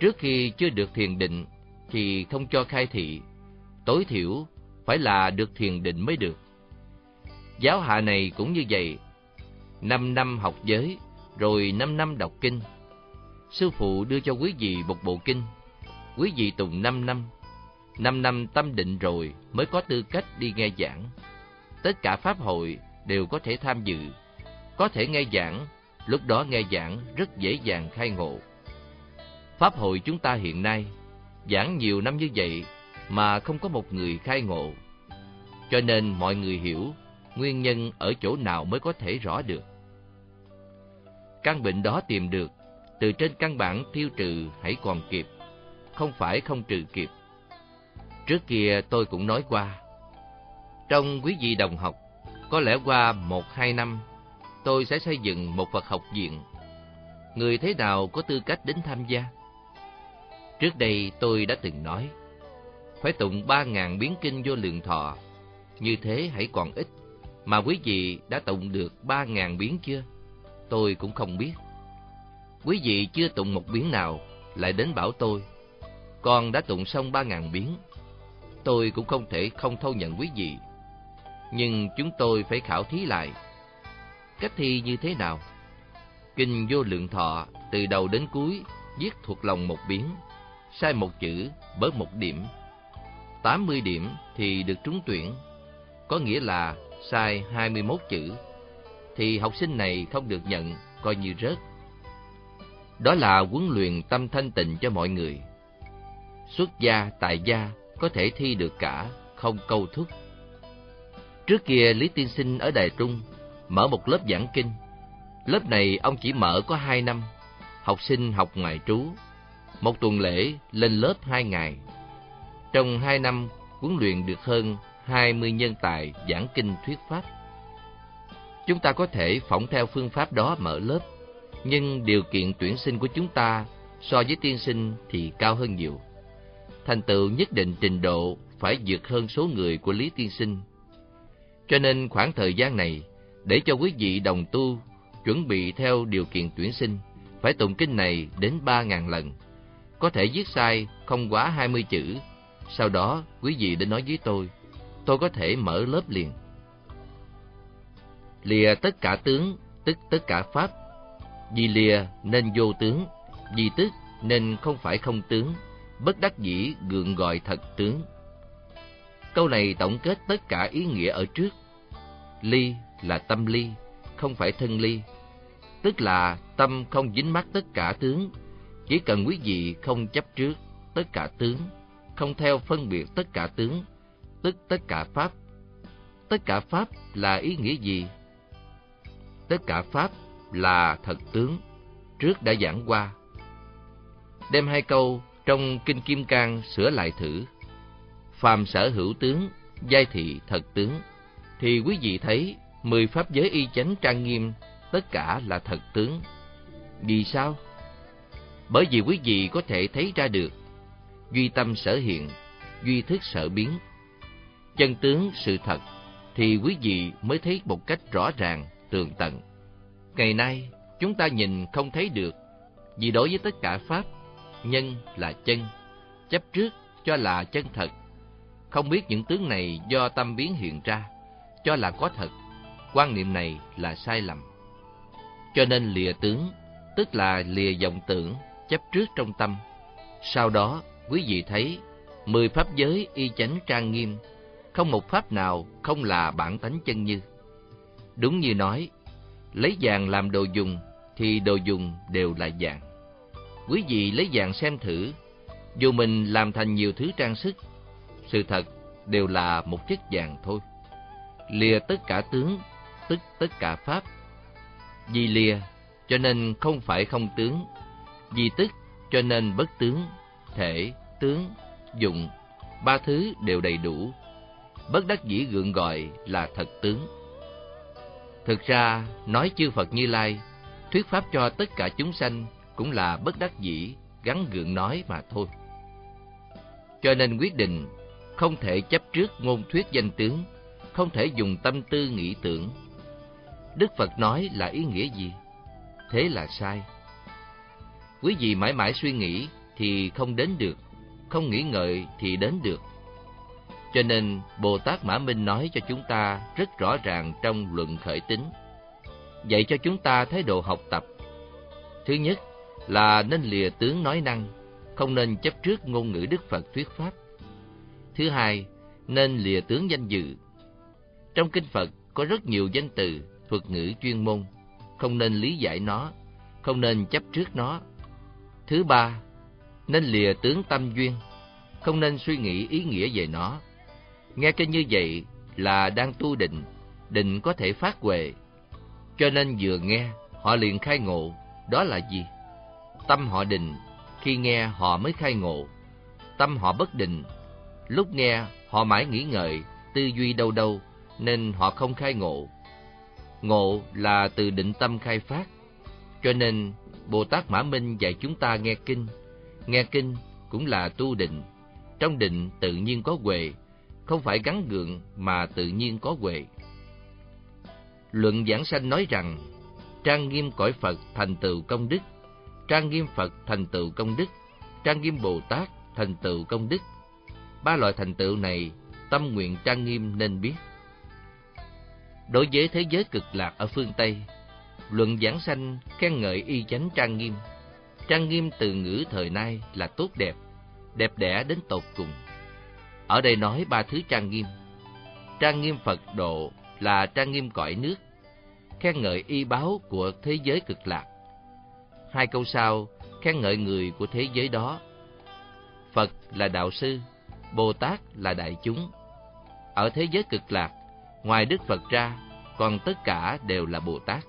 Speaker 1: trước khi chưa được thiền định thì không cho khai thị, tối thiểu phải là được thiền định mới được. Giáo hạ này cũng như vậy, năm năm học giới, rồi năm năm đọc kinh. Sư phụ đưa cho quý vị một bộ kinh, quý vị tùng năm năm, năm năm tâm định rồi mới có tư cách đi nghe giảng. Tất cả pháp hội đều có thể tham dự, có thể nghe giảng, lúc đó nghe giảng rất dễ dàng khai ngộ. Pháp hội chúng ta hiện nay, giảng nhiều năm như vậy mà không có một người khai ngộ. Cho nên mọi người hiểu nguyên nhân ở chỗ nào mới có thể rõ được. Căn bệnh đó tìm được, từ trên căn bản tiêu trừ hãy còn kịp, không phải không trừ kịp. Trước kia tôi cũng nói qua, trong quý vị đồng học, có lẽ qua một hai năm, tôi sẽ xây dựng một Phật học viện. Người thế nào có tư cách đến tham gia? Trước đây tôi đã từng nói, phải tụng ba ngàn biến kinh vô lượng thọ, như thế hãy còn ít, mà quý vị đã tụng được ba ngàn biến chưa? Tôi cũng không biết. Quý vị chưa tụng một biến nào, lại đến bảo tôi, con đã tụng xong ba ngàn biến. Tôi cũng không thể không thâu nhận quý vị nhưng chúng tôi phải khảo thí lại. Cách thi như thế nào? Kinh vô lượng thọ từ đầu đến cuối viết thuộc lòng một biến, sai một chữ bớt một điểm. 80 điểm thì được trúng tuyển, có nghĩa là sai 21 chữ, thì học sinh này không được nhận, coi như rớt. Đó là huấn luyện tâm thanh tịnh cho mọi người. Xuất gia, tại gia có thể thi được cả, không câu thúc. Trước kia Lý Tiên Sinh ở Đài Trung mở một lớp giảng kinh. Lớp này ông chỉ mở có hai năm, học sinh học ngoại trú. Một tuần lễ lên lớp hai ngày. Trong hai năm huấn luyện được hơn hai mươi nhân tài giảng kinh thuyết pháp. Chúng ta có thể phỏng theo phương pháp đó mở lớp, nhưng điều kiện tuyển sinh của chúng ta so với tiên sinh thì cao hơn nhiều. Thành tựu nhất định trình độ phải vượt hơn số người của Lý Tiên Sinh cho nên khoảng thời gian này, để cho quý vị đồng tu chuẩn bị theo điều kiện tuyển sinh, phải tụng kinh này đến ba ngàn lần. Có thể viết sai không quá hai mươi chữ. Sau đó, quý vị đến nói với tôi, tôi có thể mở lớp liền. Lìa tất cả tướng, tức tất cả pháp. Vì lìa nên vô tướng, vì tức nên không phải không tướng, bất đắc dĩ gượng gọi thật tướng. Câu này tổng kết tất cả ý nghĩa ở trước. Ly là tâm ly, không phải thân ly. Tức là tâm không dính mắc tất cả tướng, chỉ cần quý vị không chấp trước tất cả tướng, không theo phân biệt tất cả tướng, tức tất cả pháp. Tất cả pháp là ý nghĩa gì? Tất cả pháp là thật tướng, trước đã giảng qua. Đem hai câu trong Kinh Kim Cang sửa lại thử phàm sở hữu tướng, giai thị thật tướng, thì quý vị thấy mười pháp giới y chánh trang nghiêm, tất cả là thật tướng. Vì sao? Bởi vì quý vị có thể thấy ra được, duy tâm sở hiện, duy thức sở biến. Chân tướng sự thật, thì quý vị mới thấy một cách rõ ràng, tường tận. Ngày nay, chúng ta nhìn không thấy được, vì đối với tất cả Pháp, nhân là chân, chấp trước cho là chân thật không biết những tướng này do tâm biến hiện ra, cho là có thật, quan niệm này là sai lầm. Cho nên lìa tướng, tức là lìa vọng tưởng, chấp trước trong tâm. Sau đó, quý vị thấy, Mười pháp giới y chánh trang nghiêm, không một pháp nào không là bản tánh chân như. Đúng như nói, lấy vàng làm đồ dùng thì đồ dùng đều là vàng. Quý vị lấy vàng xem thử, dù mình làm thành nhiều thứ trang sức, sự thật đều là một chất vàng thôi. Lìa tất cả tướng, tức tất cả pháp. Vì lìa, cho nên không phải không tướng. Vì tức, cho nên bất tướng, thể, tướng, dụng. Ba thứ đều đầy đủ. Bất đắc dĩ gượng gọi là thật tướng. Thực ra, nói chư Phật Như Lai, thuyết pháp cho tất cả chúng sanh cũng là bất đắc dĩ, gắn gượng nói mà thôi. Cho nên quyết định không thể chấp trước ngôn thuyết danh tướng, không thể dùng tâm tư nghĩ tưởng. Đức Phật nói là ý nghĩa gì? Thế là sai. Quý vị mãi mãi suy nghĩ thì không đến được, không nghĩ ngợi thì đến được. Cho nên Bồ Tát Mã Minh nói cho chúng ta rất rõ ràng trong luận khởi tính, dạy cho chúng ta thái độ học tập. Thứ nhất là nên lìa tướng nói năng, không nên chấp trước ngôn ngữ Đức Phật thuyết pháp. Thứ hai, nên lìa tướng danh dự. Trong kinh Phật có rất nhiều danh từ, thuật ngữ chuyên môn, không nên lý giải nó, không nên chấp trước nó. Thứ ba, nên lìa tướng tâm duyên, không nên suy nghĩ ý nghĩa về nó. Nghe kinh như vậy là đang tu định, định có thể phát huệ. Cho nên vừa nghe, họ liền khai ngộ, đó là gì? Tâm họ định, khi nghe họ mới khai ngộ. Tâm họ bất định, lúc nghe họ mãi nghĩ ngợi, tư duy đâu đâu, nên họ không khai ngộ. Ngộ là từ định tâm khai phát, cho nên Bồ Tát Mã Minh dạy chúng ta nghe kinh. Nghe kinh cũng là tu định, trong định tự nhiên có huệ, không phải gắn gượng mà tự nhiên có huệ. Luận giảng sanh nói rằng, trang nghiêm cõi Phật thành tựu công đức, trang nghiêm Phật thành tựu công đức, trang nghiêm Bồ Tát thành tựu công đức. Ba loại thành tựu này, tâm nguyện trang nghiêm nên biết. Đối với thế giới cực lạc ở phương Tây, luận giảng sanh khen ngợi y chánh trang nghiêm. Trang nghiêm từ ngữ thời nay là tốt đẹp, đẹp đẽ đến tột cùng. Ở đây nói ba thứ trang nghiêm. Trang nghiêm Phật độ là trang nghiêm cõi nước, khen ngợi y báo của thế giới cực lạc. Hai câu sau khen ngợi người của thế giới đó. Phật là đạo sư, Bồ Tát là đại chúng. Ở thế giới cực lạc, ngoài Đức Phật ra, còn tất cả đều là Bồ Tát.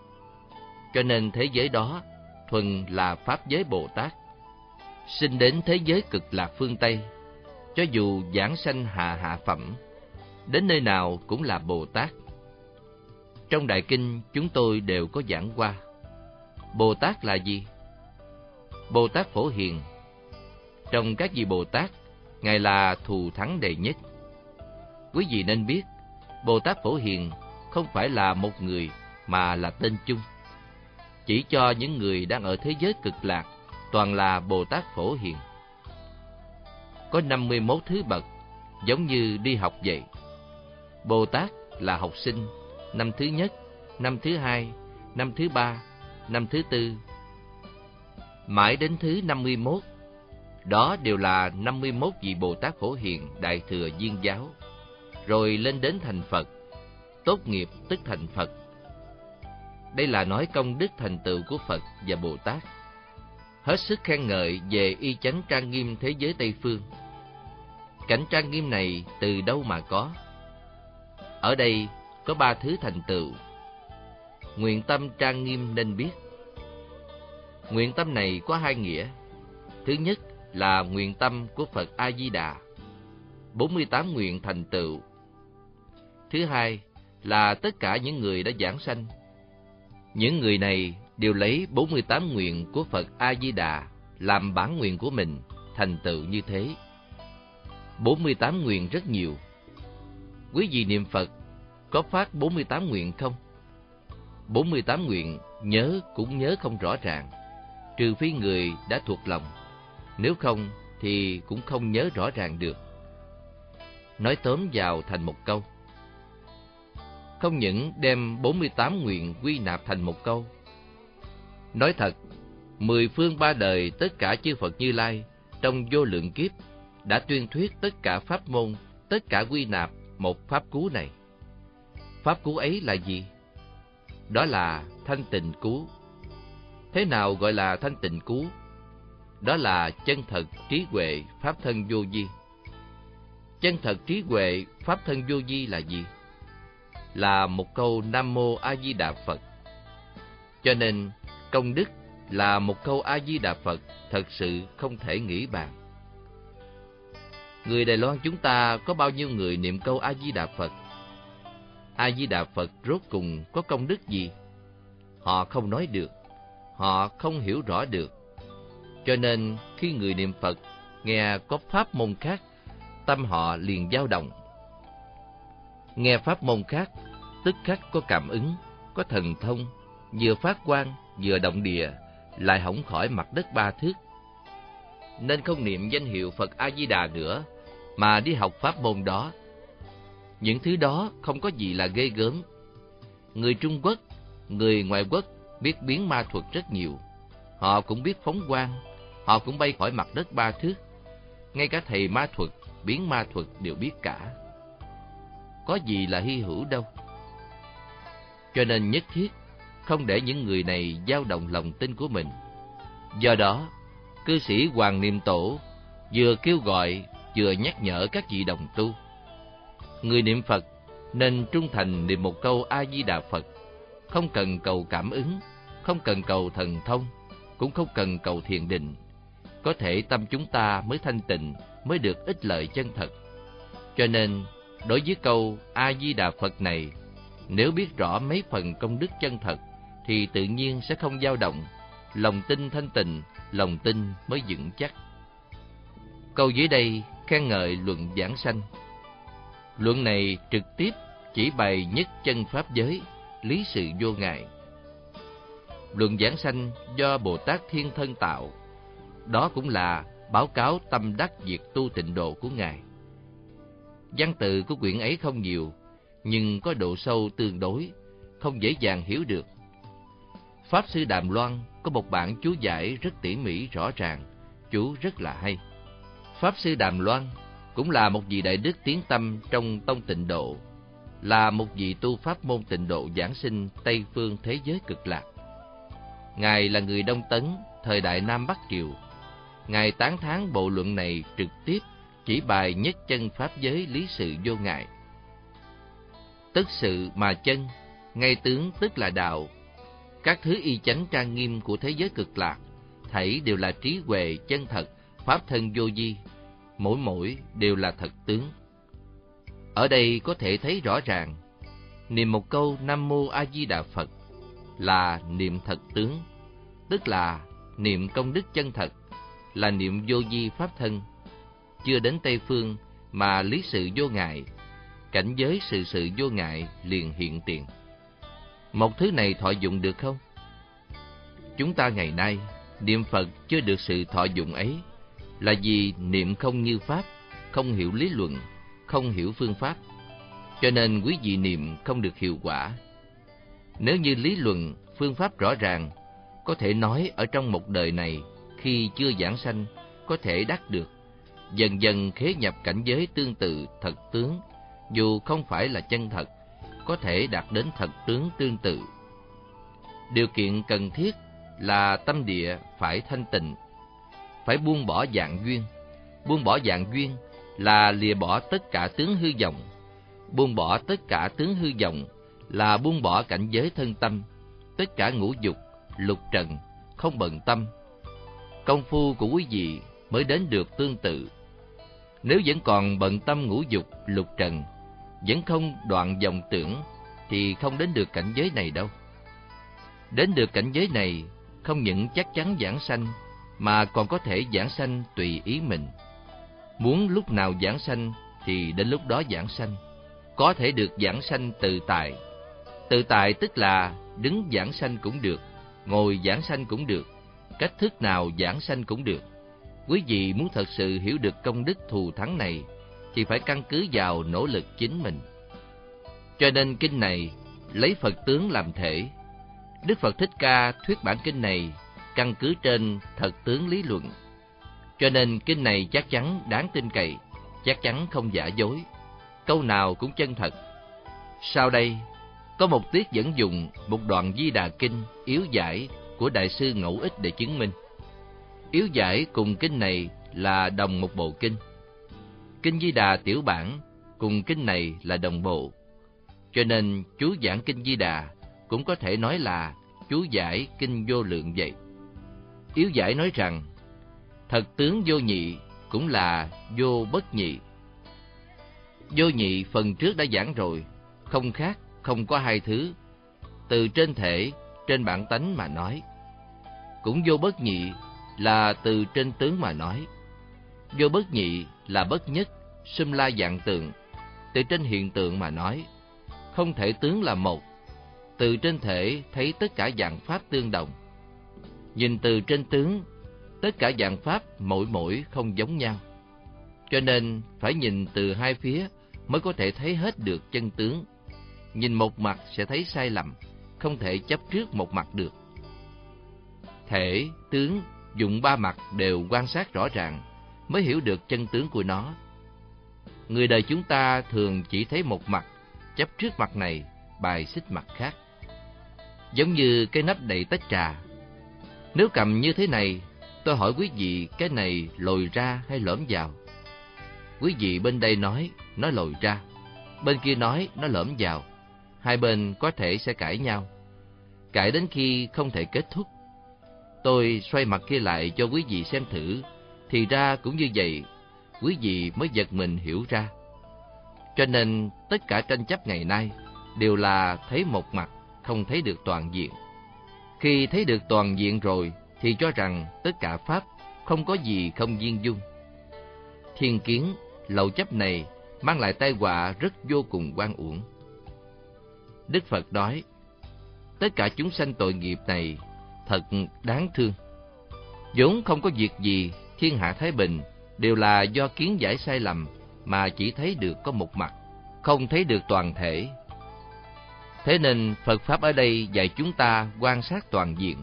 Speaker 1: Cho nên thế giới đó thuần là Pháp giới Bồ Tát. Sinh đến thế giới cực lạc phương Tây, cho dù giảng sanh hạ hạ phẩm, đến nơi nào cũng là Bồ Tát. Trong Đại Kinh chúng tôi đều có giảng qua. Bồ Tát là gì? Bồ Tát Phổ Hiền. Trong các vị Bồ Tát, Ngài là thù thắng đệ nhất. Quý vị nên biết, Bồ Tát Phổ Hiền không phải là một người mà là tên chung. Chỉ cho những người đang ở thế giới cực lạc, toàn là Bồ Tát Phổ Hiền. Có 51 thứ bậc, giống như đi học vậy. Bồ Tát là học sinh, năm thứ nhất, năm thứ hai, năm thứ ba, năm thứ tư. Mãi đến thứ 51, đó đều là 51 vị Bồ Tát Phổ Hiền Đại Thừa Duyên Giáo, rồi lên đến thành Phật, tốt nghiệp tức thành Phật. Đây là nói công đức thành tựu của Phật và Bồ Tát. Hết sức khen ngợi về y chánh trang nghiêm thế giới Tây Phương. Cảnh trang nghiêm này từ đâu mà có? Ở đây có ba thứ thành tựu. Nguyện tâm trang nghiêm nên biết. Nguyện tâm này có hai nghĩa. Thứ nhất là nguyện tâm của Phật A Di Đà. 48 nguyện thành tựu. Thứ hai là tất cả những người đã giảng sanh. Những người này đều lấy 48 nguyện của Phật A Di Đà làm bản nguyện của mình, thành tựu như thế. 48 nguyện rất nhiều. Quý vị niệm Phật có phát 48 nguyện không? 48 nguyện nhớ cũng nhớ không rõ ràng, trừ phi người đã thuộc lòng. Nếu không thì cũng không nhớ rõ ràng được. Nói tóm vào thành một câu. Không những đem 48 nguyện quy nạp thành một câu. Nói thật, mười phương ba đời tất cả chư Phật Như Lai trong vô lượng kiếp đã tuyên thuyết tất cả pháp môn, tất cả quy nạp một pháp cú này. Pháp cú ấy là gì? Đó là thanh tịnh cú. Thế nào gọi là thanh tịnh cú? Đó là chân thật trí huệ pháp thân vô vi. Chân thật trí huệ pháp thân vô vi là gì? Là một câu Nam Mô A Di Đà Phật. Cho nên công đức là một câu A Di Đà Phật thật sự không thể nghĩ bàn. Người Đài Loan chúng ta có bao nhiêu người niệm câu A Di Đà Phật? A Di Đà Phật rốt cùng có công đức gì? Họ không nói được, họ không hiểu rõ được. Cho nên khi người niệm Phật nghe có pháp môn khác, tâm họ liền dao động. Nghe pháp môn khác, tức khắc có cảm ứng, có thần thông, vừa phát quang, vừa động địa, lại hỏng khỏi mặt đất ba thước. Nên không niệm danh hiệu Phật A Di Đà nữa, mà đi học pháp môn đó. Những thứ đó không có gì là ghê gớm. Người Trung Quốc, người ngoại quốc biết biến ma thuật rất nhiều. Họ cũng biết phóng quang, họ cũng bay khỏi mặt đất ba thước. Ngay cả thầy ma thuật, biến ma thuật đều biết cả. Có gì là hy hữu đâu. Cho nên nhất thiết không để những người này dao động lòng tin của mình. Do đó, cư sĩ Hoàng Niệm Tổ vừa kêu gọi vừa nhắc nhở các vị đồng tu. Người niệm Phật nên trung thành niệm một câu A-di-đà Phật, không cần cầu cảm ứng, không cần cầu thần thông, cũng không cần cầu thiền định. Có thể tâm chúng ta mới thanh tịnh, mới được ích lợi chân thật. Cho nên, đối với câu A-di-đà Phật này, nếu biết rõ mấy phần công đức chân thật, thì tự nhiên sẽ không dao động, lòng tin thanh tịnh, lòng tin mới vững chắc. Câu dưới đây khen ngợi luận giảng sanh. Luận này trực tiếp chỉ bày nhất chân pháp giới, lý sự vô ngại. Luận giảng sanh do Bồ Tát Thiên Thân tạo, đó cũng là báo cáo tâm đắc việc tu tịnh độ của Ngài. Văn tự của quyển ấy không nhiều, nhưng có độ sâu tương đối, không dễ dàng hiểu được. Pháp Sư Đàm Loan có một bản chú giải rất tỉ mỉ rõ ràng, chú rất là hay. Pháp Sư Đàm Loan cũng là một vị đại đức tiến tâm trong tông tịnh độ, là một vị tu pháp môn tịnh độ giảng sinh Tây phương thế giới cực lạc. Ngài là người Đông Tấn, thời đại Nam Bắc Triều. Ngài tán thán bộ luận này trực tiếp chỉ bài nhất chân pháp giới lý sự vô ngại. Tức sự mà chân, ngay tướng tức là đạo. Các thứ y chánh trang nghiêm của thế giới cực lạc, thảy đều là trí huệ chân thật, pháp thân vô di, mỗi mỗi đều là thật tướng. Ở đây có thể thấy rõ ràng, niệm một câu Nam Mô A Di Đà Phật là niệm thật tướng, tức là niệm công đức chân thật, là niệm vô di pháp thân. Chưa đến Tây Phương mà lý sự vô ngại, cảnh giới sự sự vô ngại liền hiện tiền. Một thứ này thọ dụng được không? Chúng ta ngày nay niệm Phật chưa được sự thọ dụng ấy là vì niệm không như pháp, không hiểu lý luận, không hiểu phương pháp. Cho nên quý vị niệm không được hiệu quả. Nếu như lý luận, phương pháp rõ ràng, có thể nói ở trong một đời này, khi chưa giảng sanh, có thể đắc được. Dần dần khế nhập cảnh giới tương tự thật tướng, dù không phải là chân thật, có thể đạt đến thật tướng tương tự. Điều kiện cần thiết là tâm địa phải thanh tịnh, phải buông bỏ dạng duyên. Buông bỏ dạng duyên là lìa bỏ tất cả tướng hư vọng. Buông bỏ tất cả tướng hư vọng là buông bỏ cảnh giới thân tâm, tất cả ngũ dục, lục trần, không bận tâm. Công phu của quý vị mới đến được tương tự. Nếu vẫn còn bận tâm ngũ dục, lục trần, vẫn không đoạn dòng tưởng, thì không đến được cảnh giới này đâu. Đến được cảnh giới này, không những chắc chắn giảng sanh, mà còn có thể giảng sanh tùy ý mình. Muốn lúc nào giảng sanh thì đến lúc đó giảng sanh. Có thể được giảng sanh tự tại. Tự tại tức là đứng giảng sanh cũng được, ngồi giảng sanh cũng được, cách thức nào giảng sanh cũng được. Quý vị muốn thật sự hiểu được công đức thù thắng này thì phải căn cứ vào nỗ lực chính mình. Cho nên kinh này lấy Phật tướng làm thể. Đức Phật Thích Ca thuyết bản kinh này căn cứ trên thật tướng lý luận. Cho nên kinh này chắc chắn đáng tin cậy, chắc chắn không giả dối, câu nào cũng chân thật. Sau đây, có một tiết dẫn dùng một đoạn Di Đà Kinh yếu giải của Đại sư Ngẫu Ích để chứng minh. Yếu giải cùng kinh này là đồng một bộ kinh. Kinh Di Đà tiểu bản cùng kinh này là đồng bộ. Cho nên chú giảng kinh Di Đà cũng có thể nói là chú giải kinh vô lượng vậy. Yếu giải nói rằng, thật tướng vô nhị cũng là vô bất nhị. Vô nhị phần trước đã giảng rồi, không khác, không có hai thứ. Từ trên thể, trên bản tánh mà nói. Cũng vô bất nhị là từ trên tướng mà nói. Vô bất nhị là bất nhất, xâm la dạng tượng, từ trên hiện tượng mà nói. Không thể tướng là một, từ trên thể thấy tất cả dạng pháp tương đồng. Nhìn từ trên tướng, tất cả dạng pháp mỗi mỗi không giống nhau. Cho nên phải nhìn từ hai phía mới có thể thấy hết được chân tướng. Nhìn một mặt sẽ thấy sai lầm, không thể chấp trước một mặt được. Thể, tướng, dụng ba mặt đều quan sát rõ ràng mới hiểu được chân tướng của nó. Người đời chúng ta thường chỉ thấy một mặt, chấp trước mặt này, bài xích mặt khác. Giống như cái nắp đầy tách trà. Nếu cầm như thế này, tôi hỏi quý vị cái này lồi ra hay lõm vào? Quý vị bên đây nói nó lồi ra, bên kia nói nó lõm vào. Hai bên có thể sẽ cãi nhau. Cãi đến khi không thể kết thúc. Tôi xoay mặt kia lại cho quý vị xem thử, thì ra cũng như vậy, quý vị mới giật mình hiểu ra. Cho nên tất cả tranh chấp ngày nay đều là thấy một mặt, không thấy được toàn diện. Khi thấy được toàn diện rồi thì cho rằng tất cả pháp không có gì không viên dung. Thiên kiến, lậu chấp này mang lại tai họa rất vô cùng quan uổng. Đức Phật nói, tất cả chúng sanh tội nghiệp này thật đáng thương. vốn không có việc gì, thiên hạ thái bình đều là do kiến giải sai lầm mà chỉ thấy được có một mặt, không thấy được toàn thể. Thế nên Phật Pháp ở đây dạy chúng ta quan sát toàn diện.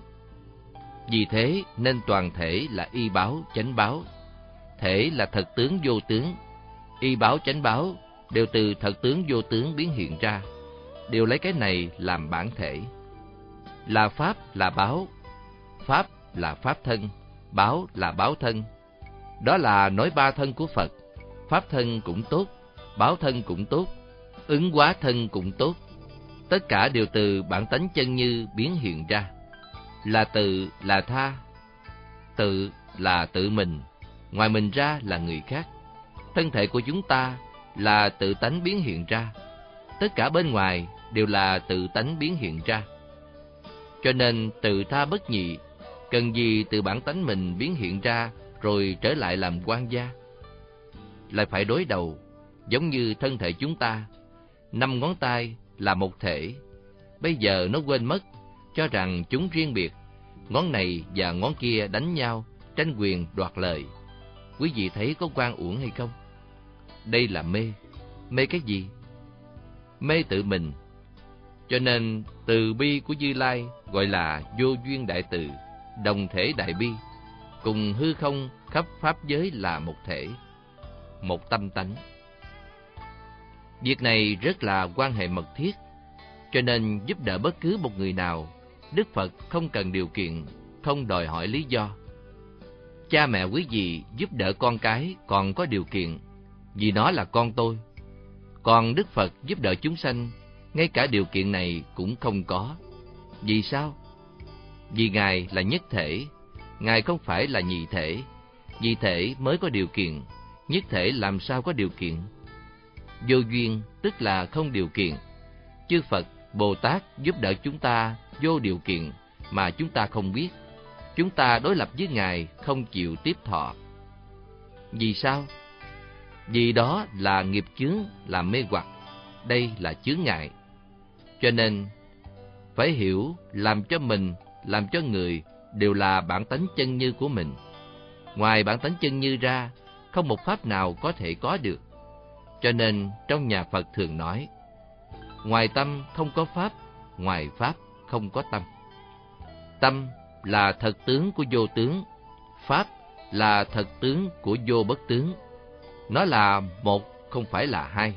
Speaker 1: Vì thế nên toàn thể là y báo, chánh báo. Thể là thật tướng vô tướng. Y báo, chánh báo đều từ thật tướng vô tướng biến hiện ra. Đều lấy cái này làm bản thể. Là Pháp là báo. Pháp là Pháp thân. Báo là báo thân. Đó là nói ba thân của Phật. Pháp thân cũng tốt, báo thân cũng tốt, ứng hóa thân cũng tốt. Tất cả đều từ bản tánh chân như biến hiện ra. Là tự, là tha. Tự là tự mình, ngoài mình ra là người khác. Thân thể của chúng ta là tự tánh biến hiện ra. Tất cả bên ngoài đều là tự tánh biến hiện ra. Cho nên tự tha bất nhị, cần gì từ bản tánh mình biến hiện ra rồi trở lại làm quan gia. Lại phải đối đầu, giống như thân thể chúng ta, năm ngón tay là một thể. Bây giờ nó quên mất, cho rằng chúng riêng biệt, ngón này và ngón kia đánh nhau, tranh quyền đoạt lợi. Quý vị thấy có quan uổng hay không? Đây là mê. Mê cái gì? Mê tự mình. Cho nên từ bi của Như Lai gọi là vô duyên đại từ, đồng thể đại bi, cùng hư không khắp pháp giới là một thể, một tâm tánh. Việc này rất là quan hệ mật thiết, cho nên giúp đỡ bất cứ một người nào, Đức Phật không cần điều kiện, không đòi hỏi lý do. Cha mẹ quý vị giúp đỡ con cái còn có điều kiện, vì nó là con tôi. Còn Đức Phật giúp đỡ chúng sanh, ngay cả điều kiện này cũng không có. Vì sao? Vì Ngài là nhất thể, Ngài không phải là nhị thể, nhị thể mới có điều kiện, nhất thể làm sao có điều kiện? Vô duyên tức là không điều kiện. Chư Phật, Bồ Tát giúp đỡ chúng ta vô điều kiện mà chúng ta không biết. Chúng ta đối lập với Ngài không chịu tiếp thọ. Vì sao? Vì đó là nghiệp chướng, là mê hoặc. Đây là chướng ngại. Cho nên, phải hiểu làm cho mình, làm cho người đều là bản tánh chân như của mình. Ngoài bản tánh chân như ra, không một pháp nào có thể có được. Cho nên trong nhà Phật thường nói, ngoài tâm không có pháp, ngoài pháp không có tâm. Tâm là thật tướng của vô tướng, pháp là thật tướng của vô bất tướng. Nó là một, không phải là hai.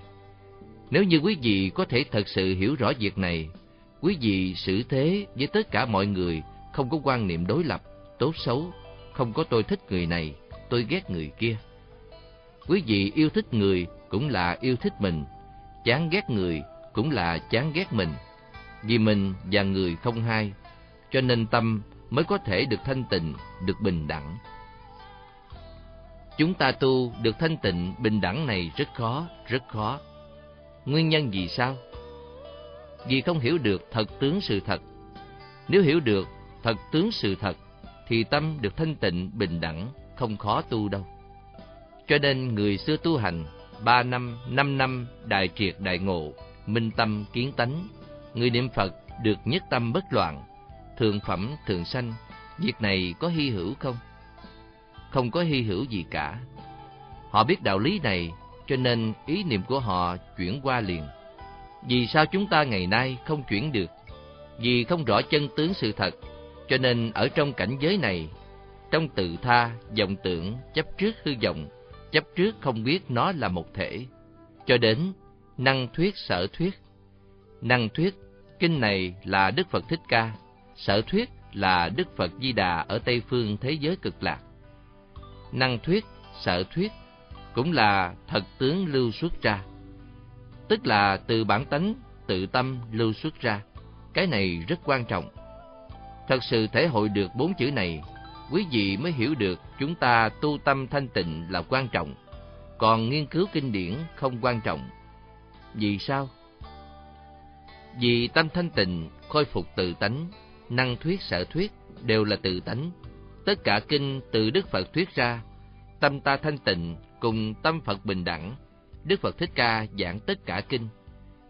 Speaker 1: Nếu như quý vị có thể thật sự hiểu rõ việc này, quý vị xử thế với tất cả mọi người không có quan niệm đối lập, tốt xấu, không có tôi thích người này, tôi ghét người kia. Quý vị yêu thích người cũng là yêu thích mình, chán ghét người cũng là chán ghét mình. Vì mình và người không hai, cho nên tâm mới có thể được thanh tịnh, được bình đẳng. Chúng ta tu được thanh tịnh, bình đẳng này rất khó, rất khó. Nguyên nhân vì sao? Vì không hiểu được thật tướng sự thật. Nếu hiểu được thật tướng sự thật, thì tâm được thanh tịnh, bình đẳng, không khó tu đâu. Cho nên người xưa tu hành, ba năm, năm năm, đại triệt đại ngộ, minh tâm kiến tánh, người niệm Phật được nhất tâm bất loạn, thượng phẩm thượng sanh, việc này có hy hữu không? Không có hy hữu gì cả. Họ biết đạo lý này, cho nên ý niệm của họ chuyển qua liền. Vì sao chúng ta ngày nay không chuyển được? Vì không rõ chân tướng sự thật, cho nên ở trong cảnh giới này, trong tự tha, vọng tưởng, chấp trước hư vọng, chấp trước không biết nó là một thể, cho đến năng thuyết sở thuyết. Năng thuyết, kinh này là Đức Phật Thích Ca, sở thuyết là Đức Phật Di Đà ở Tây Phương thế giới cực lạc. Năng thuyết, sở thuyết cũng là thật tướng lưu xuất ra, tức là từ bản tánh tự tâm lưu xuất ra. Cái này rất quan trọng. Thật sự thể hội được bốn chữ này, quý vị mới hiểu được chúng ta tu tâm thanh tịnh là quan trọng, còn nghiên cứu kinh điển không quan trọng. Vì sao? Vì tâm thanh tịnh khôi phục tự tánh, năng thuyết sở thuyết đều là tự tánh. Tất cả kinh từ Đức Phật thuyết ra, tâm ta thanh tịnh cùng tâm Phật bình đẳng. Đức Phật Thích Ca giảng tất cả kinh.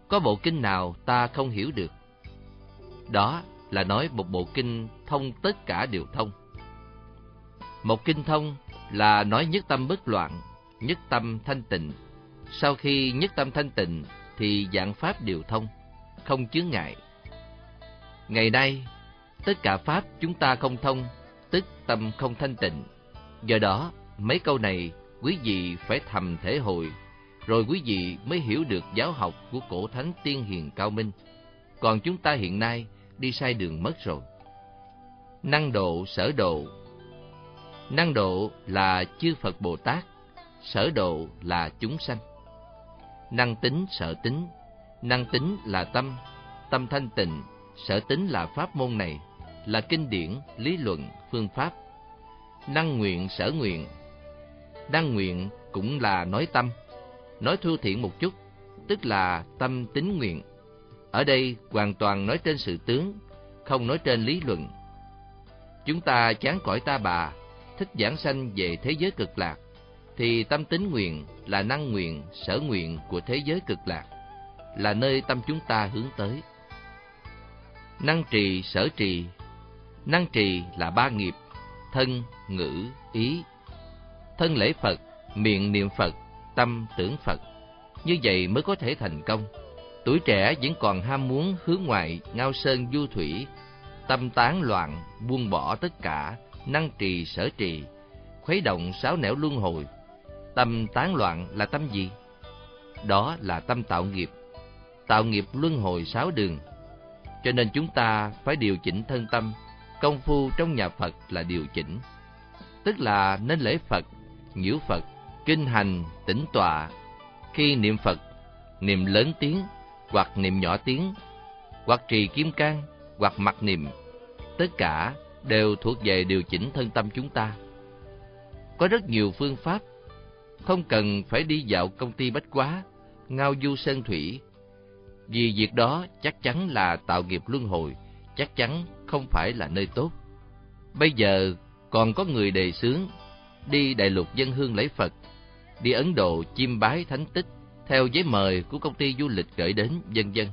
Speaker 1: Có bộ kinh nào ta không hiểu được? Đó là nói một bộ kinh thông tất cả đều thông. Một kinh thông là nói nhất tâm bất loạn, nhất tâm thanh tịnh. Sau khi nhất tâm thanh tịnh thì dạng pháp đều thông, không chướng ngại. Ngày nay, tất cả pháp chúng ta không thông, tức tâm không thanh tịnh. Do đó, mấy câu này quý vị phải thầm thể hội, rồi quý vị mới hiểu được giáo học của cổ thánh tiên hiền cao minh. Còn chúng ta hiện nay đi sai đường mất rồi. Năng độ sở độ Năng độ là chư Phật Bồ Tát, sở độ là chúng sanh. Năng tính sở tính, năng tính là tâm, tâm thanh tịnh, sở tính là pháp môn này, là kinh điển, lý luận, phương pháp. Năng nguyện sở nguyện, đang nguyện cũng là nói tâm, nói thu thiện một chút, tức là tâm tính nguyện. Ở đây hoàn toàn nói trên sự tướng, không nói trên lý luận. Chúng ta chán cõi ta bà, thích giảng sanh về thế giới cực lạc, thì tâm tính nguyện là năng nguyện, sở nguyện của thế giới cực lạc, là nơi tâm chúng ta hướng tới. Năng trì, sở trì Năng trì là ba nghiệp, thân, ngữ, ý. Thân lễ Phật, miệng niệm Phật, tâm tưởng Phật. Như vậy mới có thể thành công. Tuổi trẻ vẫn còn ham muốn hướng ngoại, ngao sơn du thủy, tâm tán loạn, buông bỏ tất cả, năng trì sở trì, khuấy động sáu nẻo luân hồi. Tâm tán loạn là tâm gì? Đó là tâm tạo nghiệp, tạo nghiệp luân hồi sáu đường. Cho nên chúng ta phải điều chỉnh thân tâm, công phu trong nhà Phật là điều chỉnh. Tức là nên lễ Phật, nhiễu Phật, kinh hành, tĩnh tọa. Khi niệm Phật, niệm lớn tiếng hoặc niệm nhỏ tiếng, hoặc trì kim cang, hoặc mặc niệm, tất cả đều thuộc về điều chỉnh thân tâm chúng ta. Có rất nhiều phương pháp, không cần phải đi dạo công ty bách quá, ngao du sơn thủy. Vì việc đó chắc chắn là tạo nghiệp luân hồi, chắc chắn không phải là nơi tốt. Bây giờ còn có người đề xướng đi đại lục dân hương lấy Phật, đi Ấn Độ chiêm bái thánh tích theo giấy mời của công ty du lịch gửi đến dân dân.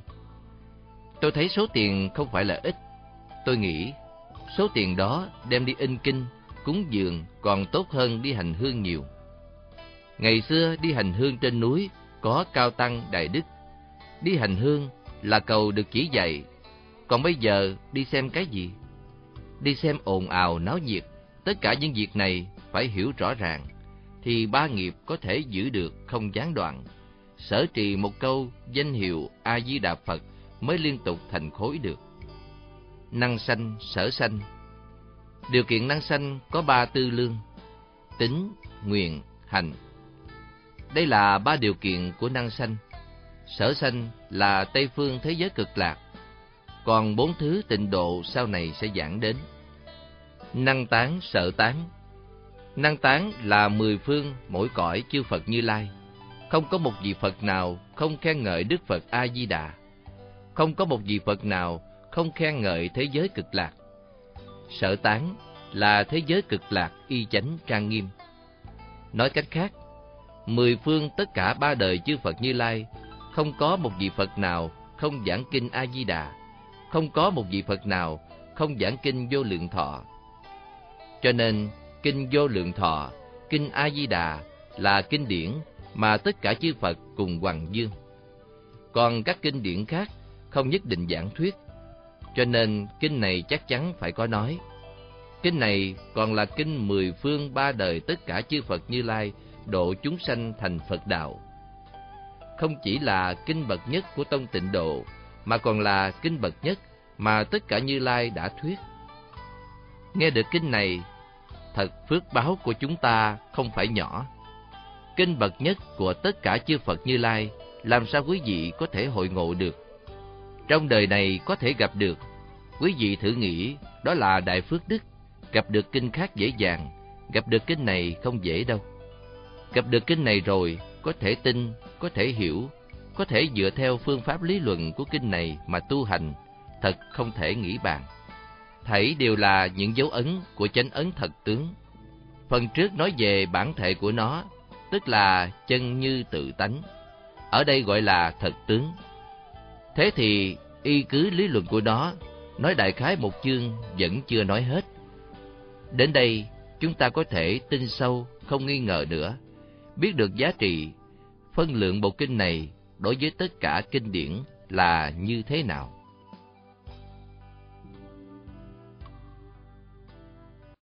Speaker 1: Tôi thấy số tiền không phải là ít. Tôi nghĩ số tiền đó đem đi in kinh, cúng dường còn tốt hơn đi hành hương nhiều. Ngày xưa đi hành hương trên núi có cao tăng đại đức. Đi hành hương là cầu được chỉ dạy. Còn bây giờ đi xem cái gì? Đi xem ồn ào náo nhiệt. Tất cả những việc này phải hiểu rõ ràng, thì ba nghiệp có thể giữ được không gián đoạn. Sở trì một câu danh hiệu A-di-đà Phật mới liên tục thành khối được. Năng sanh, sở sanh Điều kiện năng sanh có ba tư lương, tính, nguyện, hành. Đây là ba điều kiện của năng sanh. Sở sanh là Tây phương thế giới cực lạc, còn bốn thứ tịnh độ sau này sẽ giảng đến. Năng tán, sợ tán Năng tán là mười phương mỗi cõi chư Phật Như Lai. Không có một vị Phật nào không khen ngợi Đức Phật A-di-đà. Không có một vị Phật nào không khen ngợi thế giới cực lạc. Sở tán là thế giới cực lạc y chánh trang nghiêm. Nói cách khác, mười phương tất cả ba đời chư Phật Như Lai, không có một vị Phật nào không giảng kinh A-di-đà, không có một vị Phật nào không giảng kinh vô lượng thọ. Cho nên, kinh vô lượng thọ, kinh A-di-đà là kinh điển mà tất cả chư Phật cùng hoàng dương. Còn các kinh điển khác không nhất định giảng thuyết, cho nên kinh này chắc chắn phải có nói. Kinh này còn là kinh mười phương ba đời tất cả chư Phật Như Lai độ chúng sanh thành Phật đạo. Không chỉ là kinh bậc nhất của tông tịnh độ, mà còn là kinh bậc nhất mà tất cả Như Lai đã thuyết. Nghe được kinh này, thật phước báo của chúng ta không phải nhỏ. Kinh bậc nhất của tất cả chư Phật Như Lai, làm sao quý vị có thể hội ngộ được? Trong đời này có thể gặp được, quý vị thử nghĩ đó là đại phước đức, gặp được kinh khác dễ dàng, gặp được kinh này không dễ đâu. Gặp được kinh này rồi, có thể tin, có thể hiểu, có thể dựa theo phương pháp lý luận của kinh này mà tu hành, thật không thể nghĩ bàn. Thảy đều là những dấu ấn của chánh ấn thật tướng. Phần trước nói về bản thể của nó, tức là chân như tự tánh. Ở đây gọi là thật tướng. Thế thì y cứ lý luận của nó, nói đại khái một chương vẫn chưa nói hết. Đến đây, chúng ta có thể tin sâu, không nghi ngờ nữa, biết được giá trị, phân lượng bộ kinh này đối với tất cả kinh điển là như thế nào.